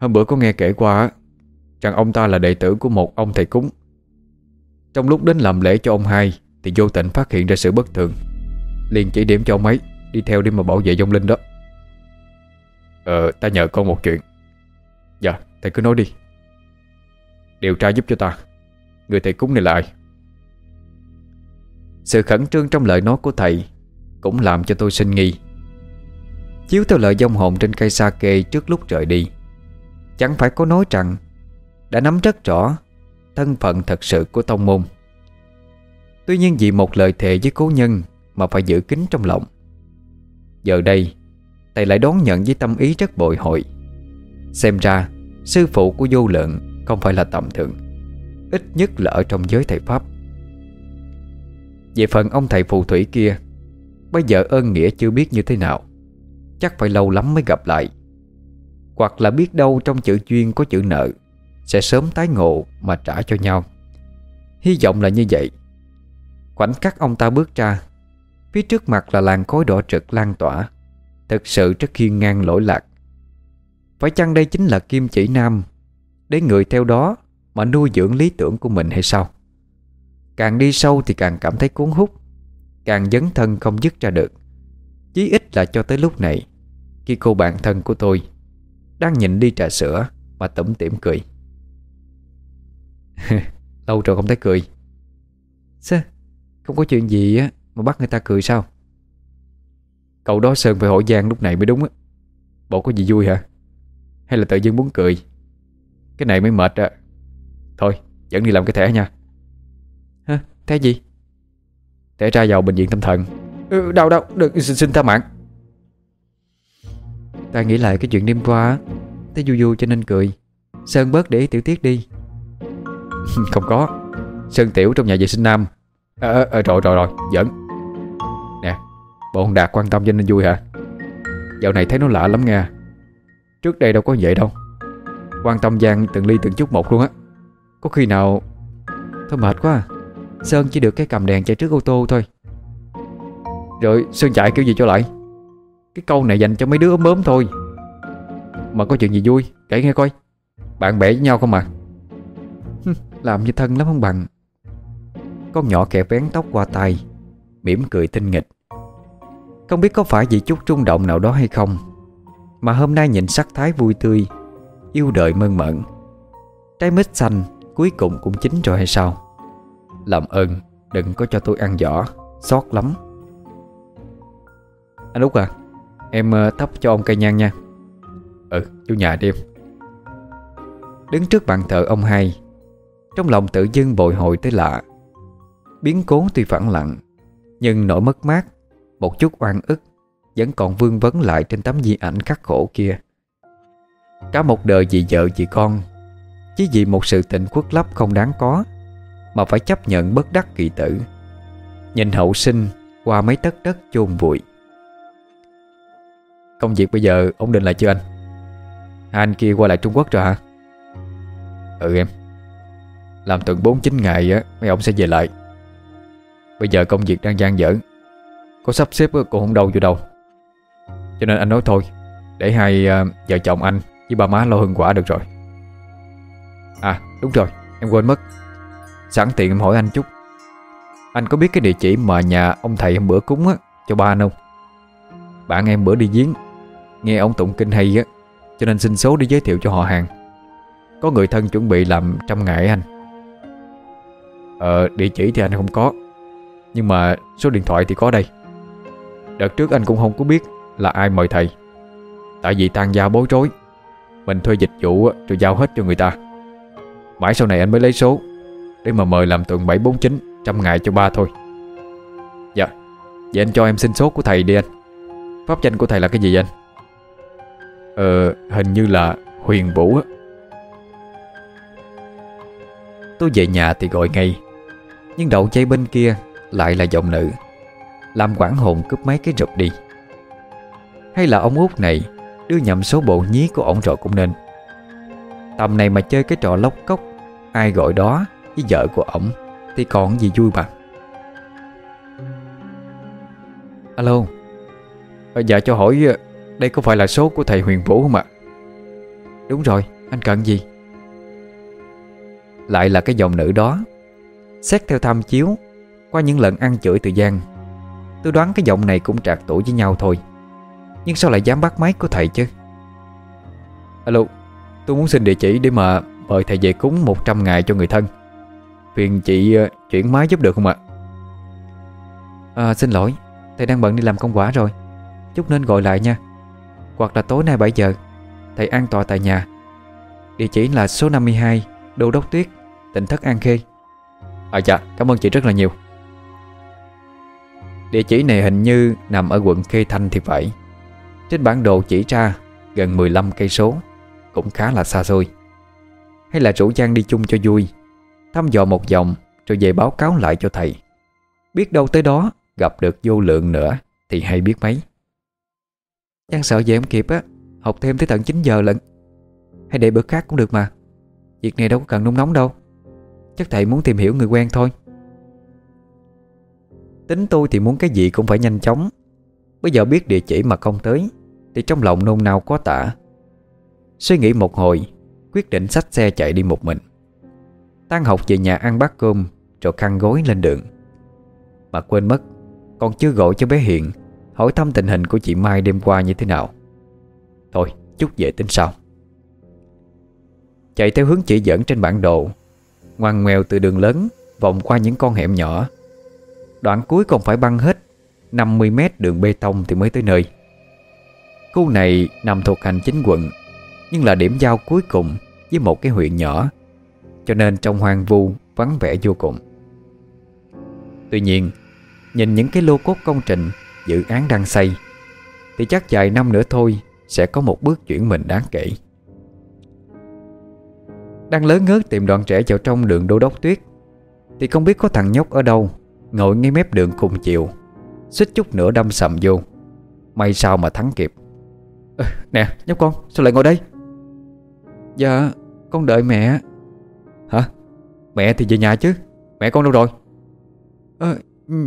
Hôm bữa có nghe kể qua Rằng ông ta là đệ tử của một ông thầy cúng. Trong lúc đến làm lễ cho ông hai, Thì vô tình phát hiện ra sự bất thường. Liền chỉ điểm cho ông ấy Đi theo đi mà bảo vệ dông linh đó. Ờ ta nhờ con một chuyện. Dạ thầy cứ nói đi. Điều tra giúp cho ta. Người thầy cúng này là ai? Sự khẩn trương trong lời nói của thầy Cũng làm cho tôi sinh nghi. Chiếu theo lời dông hồn trên cây sa kê trước lúc rời đi, Chẳng phải có nói rằng Đã nắm rất rõ Thân phận thật sự của tông môn. Tuy nhiên vì một lời thề với cố nhân Mà phải giữ kín trong lòng. Giờ đây Thầy lại đón nhận với tâm ý rất bội hội Xem ra, Sư phụ của vô lượng Không phải là tầm thường, Ít nhất là ở trong giới thầy Pháp. Về phần ông thầy phù thủy kia, Bây giờ ơn nghĩa chưa biết như thế nào, Chắc phải lâu lắm mới gặp lại. Hoặc là biết đâu trong chữ duyên có chữ nợ, Sẽ sớm tái ngộ mà trả cho nhau. Hy vọng là như vậy. Khoảnh khắc ông ta bước ra, Phía trước mặt là làng khói đỏ trực lan tỏa. Thực sự rất khiên ngang lỗi lạc. Phải chăng đây chính là kim chỉ nam? Để người theo đó Mà nuôi dưỡng lý tưởng của mình hay sao? Càng đi sâu thì càng cảm thấy cuốn hút. Càng dấn thân không dứt ra được. Chí ít là cho tới lúc này, Khi cô bạn thân của tôi Đang nhìn đi trà sữa Mà tủm tỉm cười. Lâu rồi không thấy cười. Sao Không có chuyện gì á Mà bắt người ta cười sao? Cậu đó Sơn phải hỏi Giang lúc này mới đúng á. Bộ có gì vui hả? Hay là tự dưng muốn cười? Cái này mới mệt á. Thôi dẫn đi làm cái thẻ nha. Hả? Thẻ gì? Thẻ ra vào bệnh viện tâm thần. Ừ, Đâu đâu được xin, xin tha mạng. Ta nghĩ lại cái chuyện đêm qua Thấy vui vui cho nên cười. Sơn bớt để ý tiểu tiết đi. Không có. Sơn tiểu trong nhà vệ sinh nam. À, à, Rồi rồi rồi. Dẫn Bọn Đạt quan tâm cho nên vui hả? Dạo này thấy nó lạ lắm nghe. Trước đây đâu có vậy đâu. Quan tâm Giang, từng ly từng chút một luôn á. Có khi nào Thôi mệt quá à. Sơn chỉ được cái cầm đèn chạy trước ô tô thôi. Rồi, Sơn chạy kiểu gì cho lại? Cái câu này dành cho mấy đứa ốm ốm thôi. Mà có chuyện gì vui, Kể nghe coi. Bạn bè với nhau không mà Làm như thân lắm không bằng. Con nhỏ kẹp vén tóc qua tay, mỉm cười tinh nghịch không biết có phải vì chút trung động nào đó hay không Mà hôm nay nhìn sắc thái vui tươi Yêu đời mơn mởn. Trái mít xanh cuối cùng cũng chín rồi hay sao? Làm ơn đừng có cho tôi ăn giỏ, Xót lắm. Anh Út à Em ờ, thắp cho ông cây nhang nha. Ừ chú nhà đi Đứng trước bàn thờ ông hai Trong lòng tự dưng bồi hồi tới lạ. Biến cố tuy phẳng lặng Nhưng nỗi mất mát một chút oan ức, Vẫn còn vương vấn lại trên tấm di ảnh khắc khổ kia. Cả một đời vì vợ vì con, Chỉ vì một sự tình khuất lấp không đáng có, Mà phải chấp nhận bất đắc kỳ tử. Nhìn hậu sinh qua mấy tấc đất chôn vùi. Công việc bây giờ ổn định lại chưa anh? À, anh kia qua lại Trung Quốc rồi hả? Ừ em. Làm tuần 49 ngày á, Mấy ông sẽ về lại. Bây giờ công việc đang gian dở. Có sắp xếp cũng không đâu vô đâu. Cho nên anh nói thôi Để hai uh, vợ chồng anh với ba má lo hương quả được rồi. À đúng rồi Em quên mất. Sẵn tiện em hỏi anh chút. Anh có biết cái địa chỉ mà nhà ông thầy hôm bữa cúng á Cho ba anh không? Bạn em bữa đi giếng Nghe ông tụng kinh hay á Cho nên xin số để giới thiệu cho họ hàng. Có người thân chuẩn bị làm trăm ngày anh. Ờ địa chỉ thì anh không có Nhưng mà số điện thoại thì có đây. Đợt trước anh cũng không có biết Là ai mời thầy. Tại vì tan gia bối rối, Mình thuê dịch vụ rồi giao hết cho người ta. Mãi sau này anh mới lấy số, Để mà mời làm tuần 749 Trăm ngày cho ba thôi. Dạ Vậy anh cho em xin số của thầy đi anh. Pháp danh của thầy là cái gì anh? Ờ hình như là Huyền Vũ á. Tôi về nhà thì gọi ngay, Nhưng đầu dây bên kia Lại là giọng nữ. Làm quảng hồn cướp mấy cái rụp đi. Hay là ông út này Đưa nhầm số bộ nhí của ổng rồi cũng nên. Tầm này mà chơi cái trò lóc cốc Ai gọi đó với vợ của ổng Thì còn gì vui bằng. Alo à, Dạ cho hỏi ờ, Đây có phải là số của thầy Huyền Vũ không ạ? Đúng rồi Anh cần gì? Lại là cái dòng nữ đó Xét theo tham chiếu Qua những lần ăn chửi từ Giang Tôi đoán cái giọng này cũng trạc tuổi với nhau thôi. Nhưng sao lại dám bắt máy của thầy chứ? Alo Tôi muốn xin địa chỉ để mà mời thầy về cúng 100 ngày cho người thân. Phiền chị ờ, chuyển máy giúp được không ạ? À, Xin lỗi Thầy đang bận đi làm công quả rồi. Chút nên gọi lại nha. Hoặc là tối nay 7 giờ Thầy an tọa tại nhà. Địa chỉ là số 52 Đô Đốc Tuyết Tỉnh Thất An Khê. À dạ cảm ơn chị rất là nhiều. Địa chỉ này hình như nằm ở quận Khê Thanh thì phải. Trên bản đồ chỉ ra gần 15 cây số, Cũng khá là xa xôi. Hay là rủ Giang đi chung cho vui, Thăm dò một vòng Rồi về báo cáo lại cho thầy. Biết đâu tới đó gặp được vô lượng nữa Thì hay biết mấy. Giang sợ về không kịp á, Học thêm tới tận 9 giờ lận. Hay để bữa khác cũng được mà. Việc này đâu có cần nung nóng đâu. Chắc thầy muốn tìm hiểu người quen thôi. Tính tôi thì muốn cái gì cũng phải nhanh chóng. Bây giờ biết địa chỉ mà không tới, Thì trong lòng nôn nao quá tả. Suy nghĩ một hồi, Quyết định xách xe chạy đi một mình. Tan học về nhà ăn bát cơm, Rồi khăn gối lên đường. Mà quên mất, Còn chưa gọi cho bé Hiện Hỏi thăm tình hình của chị Mai đêm qua như thế nào. Thôi, chút về tính sau. Chạy theo hướng chỉ dẫn trên bản đồ, Ngoằn ngoèo từ đường lớn, Vòng qua những con hẻm nhỏ. Đoạn cuối còn phải băng hết. 50 mét đường bê tông thì mới tới nơi. Khu này nằm thuộc hành chính quận, Nhưng là điểm giao cuối cùng Với một cái huyện nhỏ, Cho nên trong hoang vu Vắng vẻ vô cùng. Tuy nhiên, Nhìn những cái lô cốt công trình Dự án đang xây, Thì chắc vài năm nữa thôi Sẽ có một bước chuyển mình đáng kể. Đang lớn ngớt tìm đoạn trẻ vào trong đường đô đốc tuyết, Thì không biết có thằng nhóc ở đâu Ngồi ngay mép đường cùng chiều Xích chút nữa đâm sầm vô. May sao mà thắng kịp. À, Nè nhóc con sao lại ngồi đây? Dạ con đợi mẹ. Hả? Mẹ thì về nhà chứ. Mẹ con đâu rồi? À,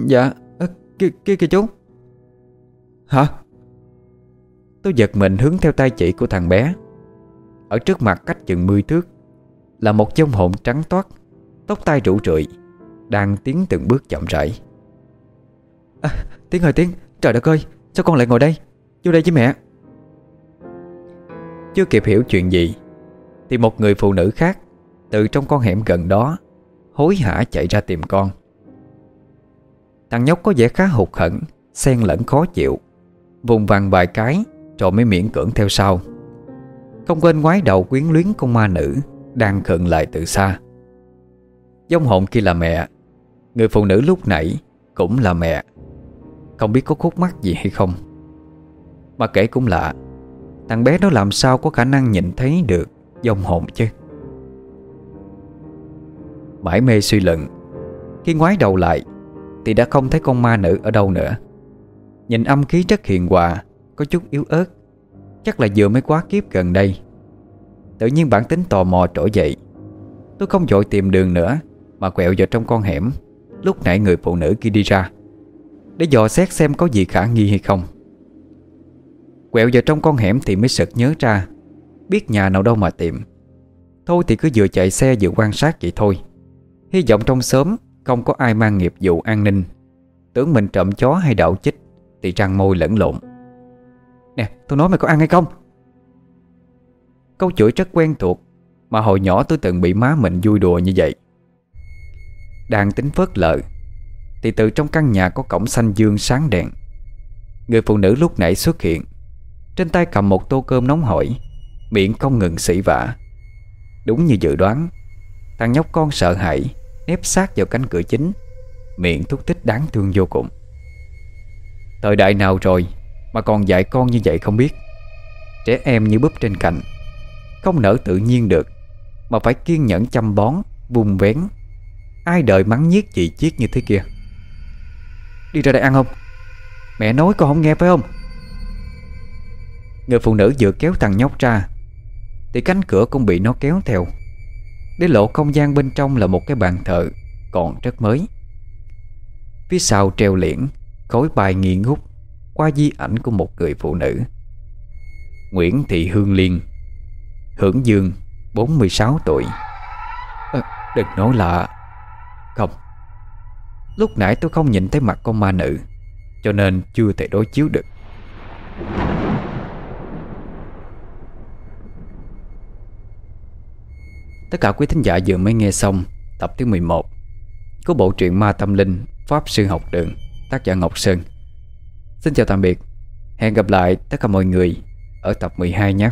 Dạ à, kia, kia kìa chú. Hả? Tôi giật mình hướng theo tay chỉ của thằng bé. Ở trước mặt cách chừng 10 thước Là một dông hồn trắng toát Tóc tai rủ rượi đang tiến từng bước chậm rãi. À, Tiến ơi Tiến Trời đất ơi Sao con lại ngồi đây? Vô đây với mẹ. Chưa kịp hiểu chuyện gì Thì một người phụ nữ khác Từ trong con hẻm gần đó Hối hả chạy ra tìm con. Thằng nhóc có vẻ khá hụt hẫng Xen lẫn khó chịu Vùng vằng vài cái Rồi mới miễn cưỡng theo sau. Không quên ngoái đầu quyến luyến con ma nữ Đang khựng lại từ xa. Dông hồn kia là mẹ Người phụ nữ lúc nãy Cũng là mẹ. Không biết có khúc mắc gì hay không. Mà kể cũng lạ, Thằng bé nó làm sao có khả năng nhìn thấy được dòng hồn chứ? Mãi mê suy luận, Khi ngoái đầu lại Thì đã không thấy con ma nữ ở đâu nữa. Nhìn âm khí rất hiền hòa, Có chút yếu ớt, Chắc là vừa mới quá kiếp gần đây. Tự nhiên bản tính tò mò trỗi dậy, Tôi không dội tìm đường nữa Mà quẹo vào trong con hẻm. Lúc nãy người phụ nữ kia đi ra, Để dò xét xem có gì khả nghi hay không. Quẹo vào trong con hẻm thì mới sực nhớ ra, Biết nhà nào đâu mà tìm. Thôi thì cứ vừa chạy xe vừa quan sát vậy thôi. Hy vọng trong sớm Không có ai mang nghiệp vụ an ninh. Tưởng mình trộm chó hay đậu chích Thì răng môi lẫn lộn. Nè, tôi nói mày có ăn hay không? Câu chửi rất quen thuộc Mà hồi nhỏ tôi từng bị má mình vui đùa như vậy. Đang tính phớt lợ Thì từ trong căn nhà có cổng xanh dương sáng đèn, Người phụ nữ lúc nãy xuất hiện. Trên tay cầm một tô cơm nóng hổi, Miệng không ngừng sỉ vả. Đúng như dự đoán, Thằng nhóc con sợ hãi, nép sát vào cánh cửa chính, Miệng thúc thích đáng thương vô cùng. Thời đại nào rồi Mà còn dạy con như vậy không biết. Trẻ em như búp trên cành, Không nở tự nhiên được, Mà phải kiên nhẫn chăm bón Vùng vén Ai đợi mắng nhiếc chị chiếc như thế kia? Đi ra đây ăn không? Mẹ nói con không nghe phải không? Người phụ nữ vừa kéo thằng nhóc ra Thì cánh cửa cũng bị nó kéo theo. Để lộ không gian bên trong là một cái bàn thờ Còn rất mới. Phía sau treo liễn Khối bài nghi ngút Qua di ảnh của một người phụ nữ. Nguyễn Thị Hương Liên Hưởng Dương 46 tuổi. À, Đừng nói lạ không. Lúc nãy tôi không nhìn thấy mặt con ma nữ, Cho nên chưa thể đối chiếu được. Tất cả quý thính giả vừa mới nghe xong Tập thứ 11 Của bộ truyện Ma Tâm Linh Pháp Sư Học Đường, Tác giả Ngọc Sơn. Xin chào tạm biệt. Hẹn gặp lại tất cả mọi người Ở tập 12 nhé.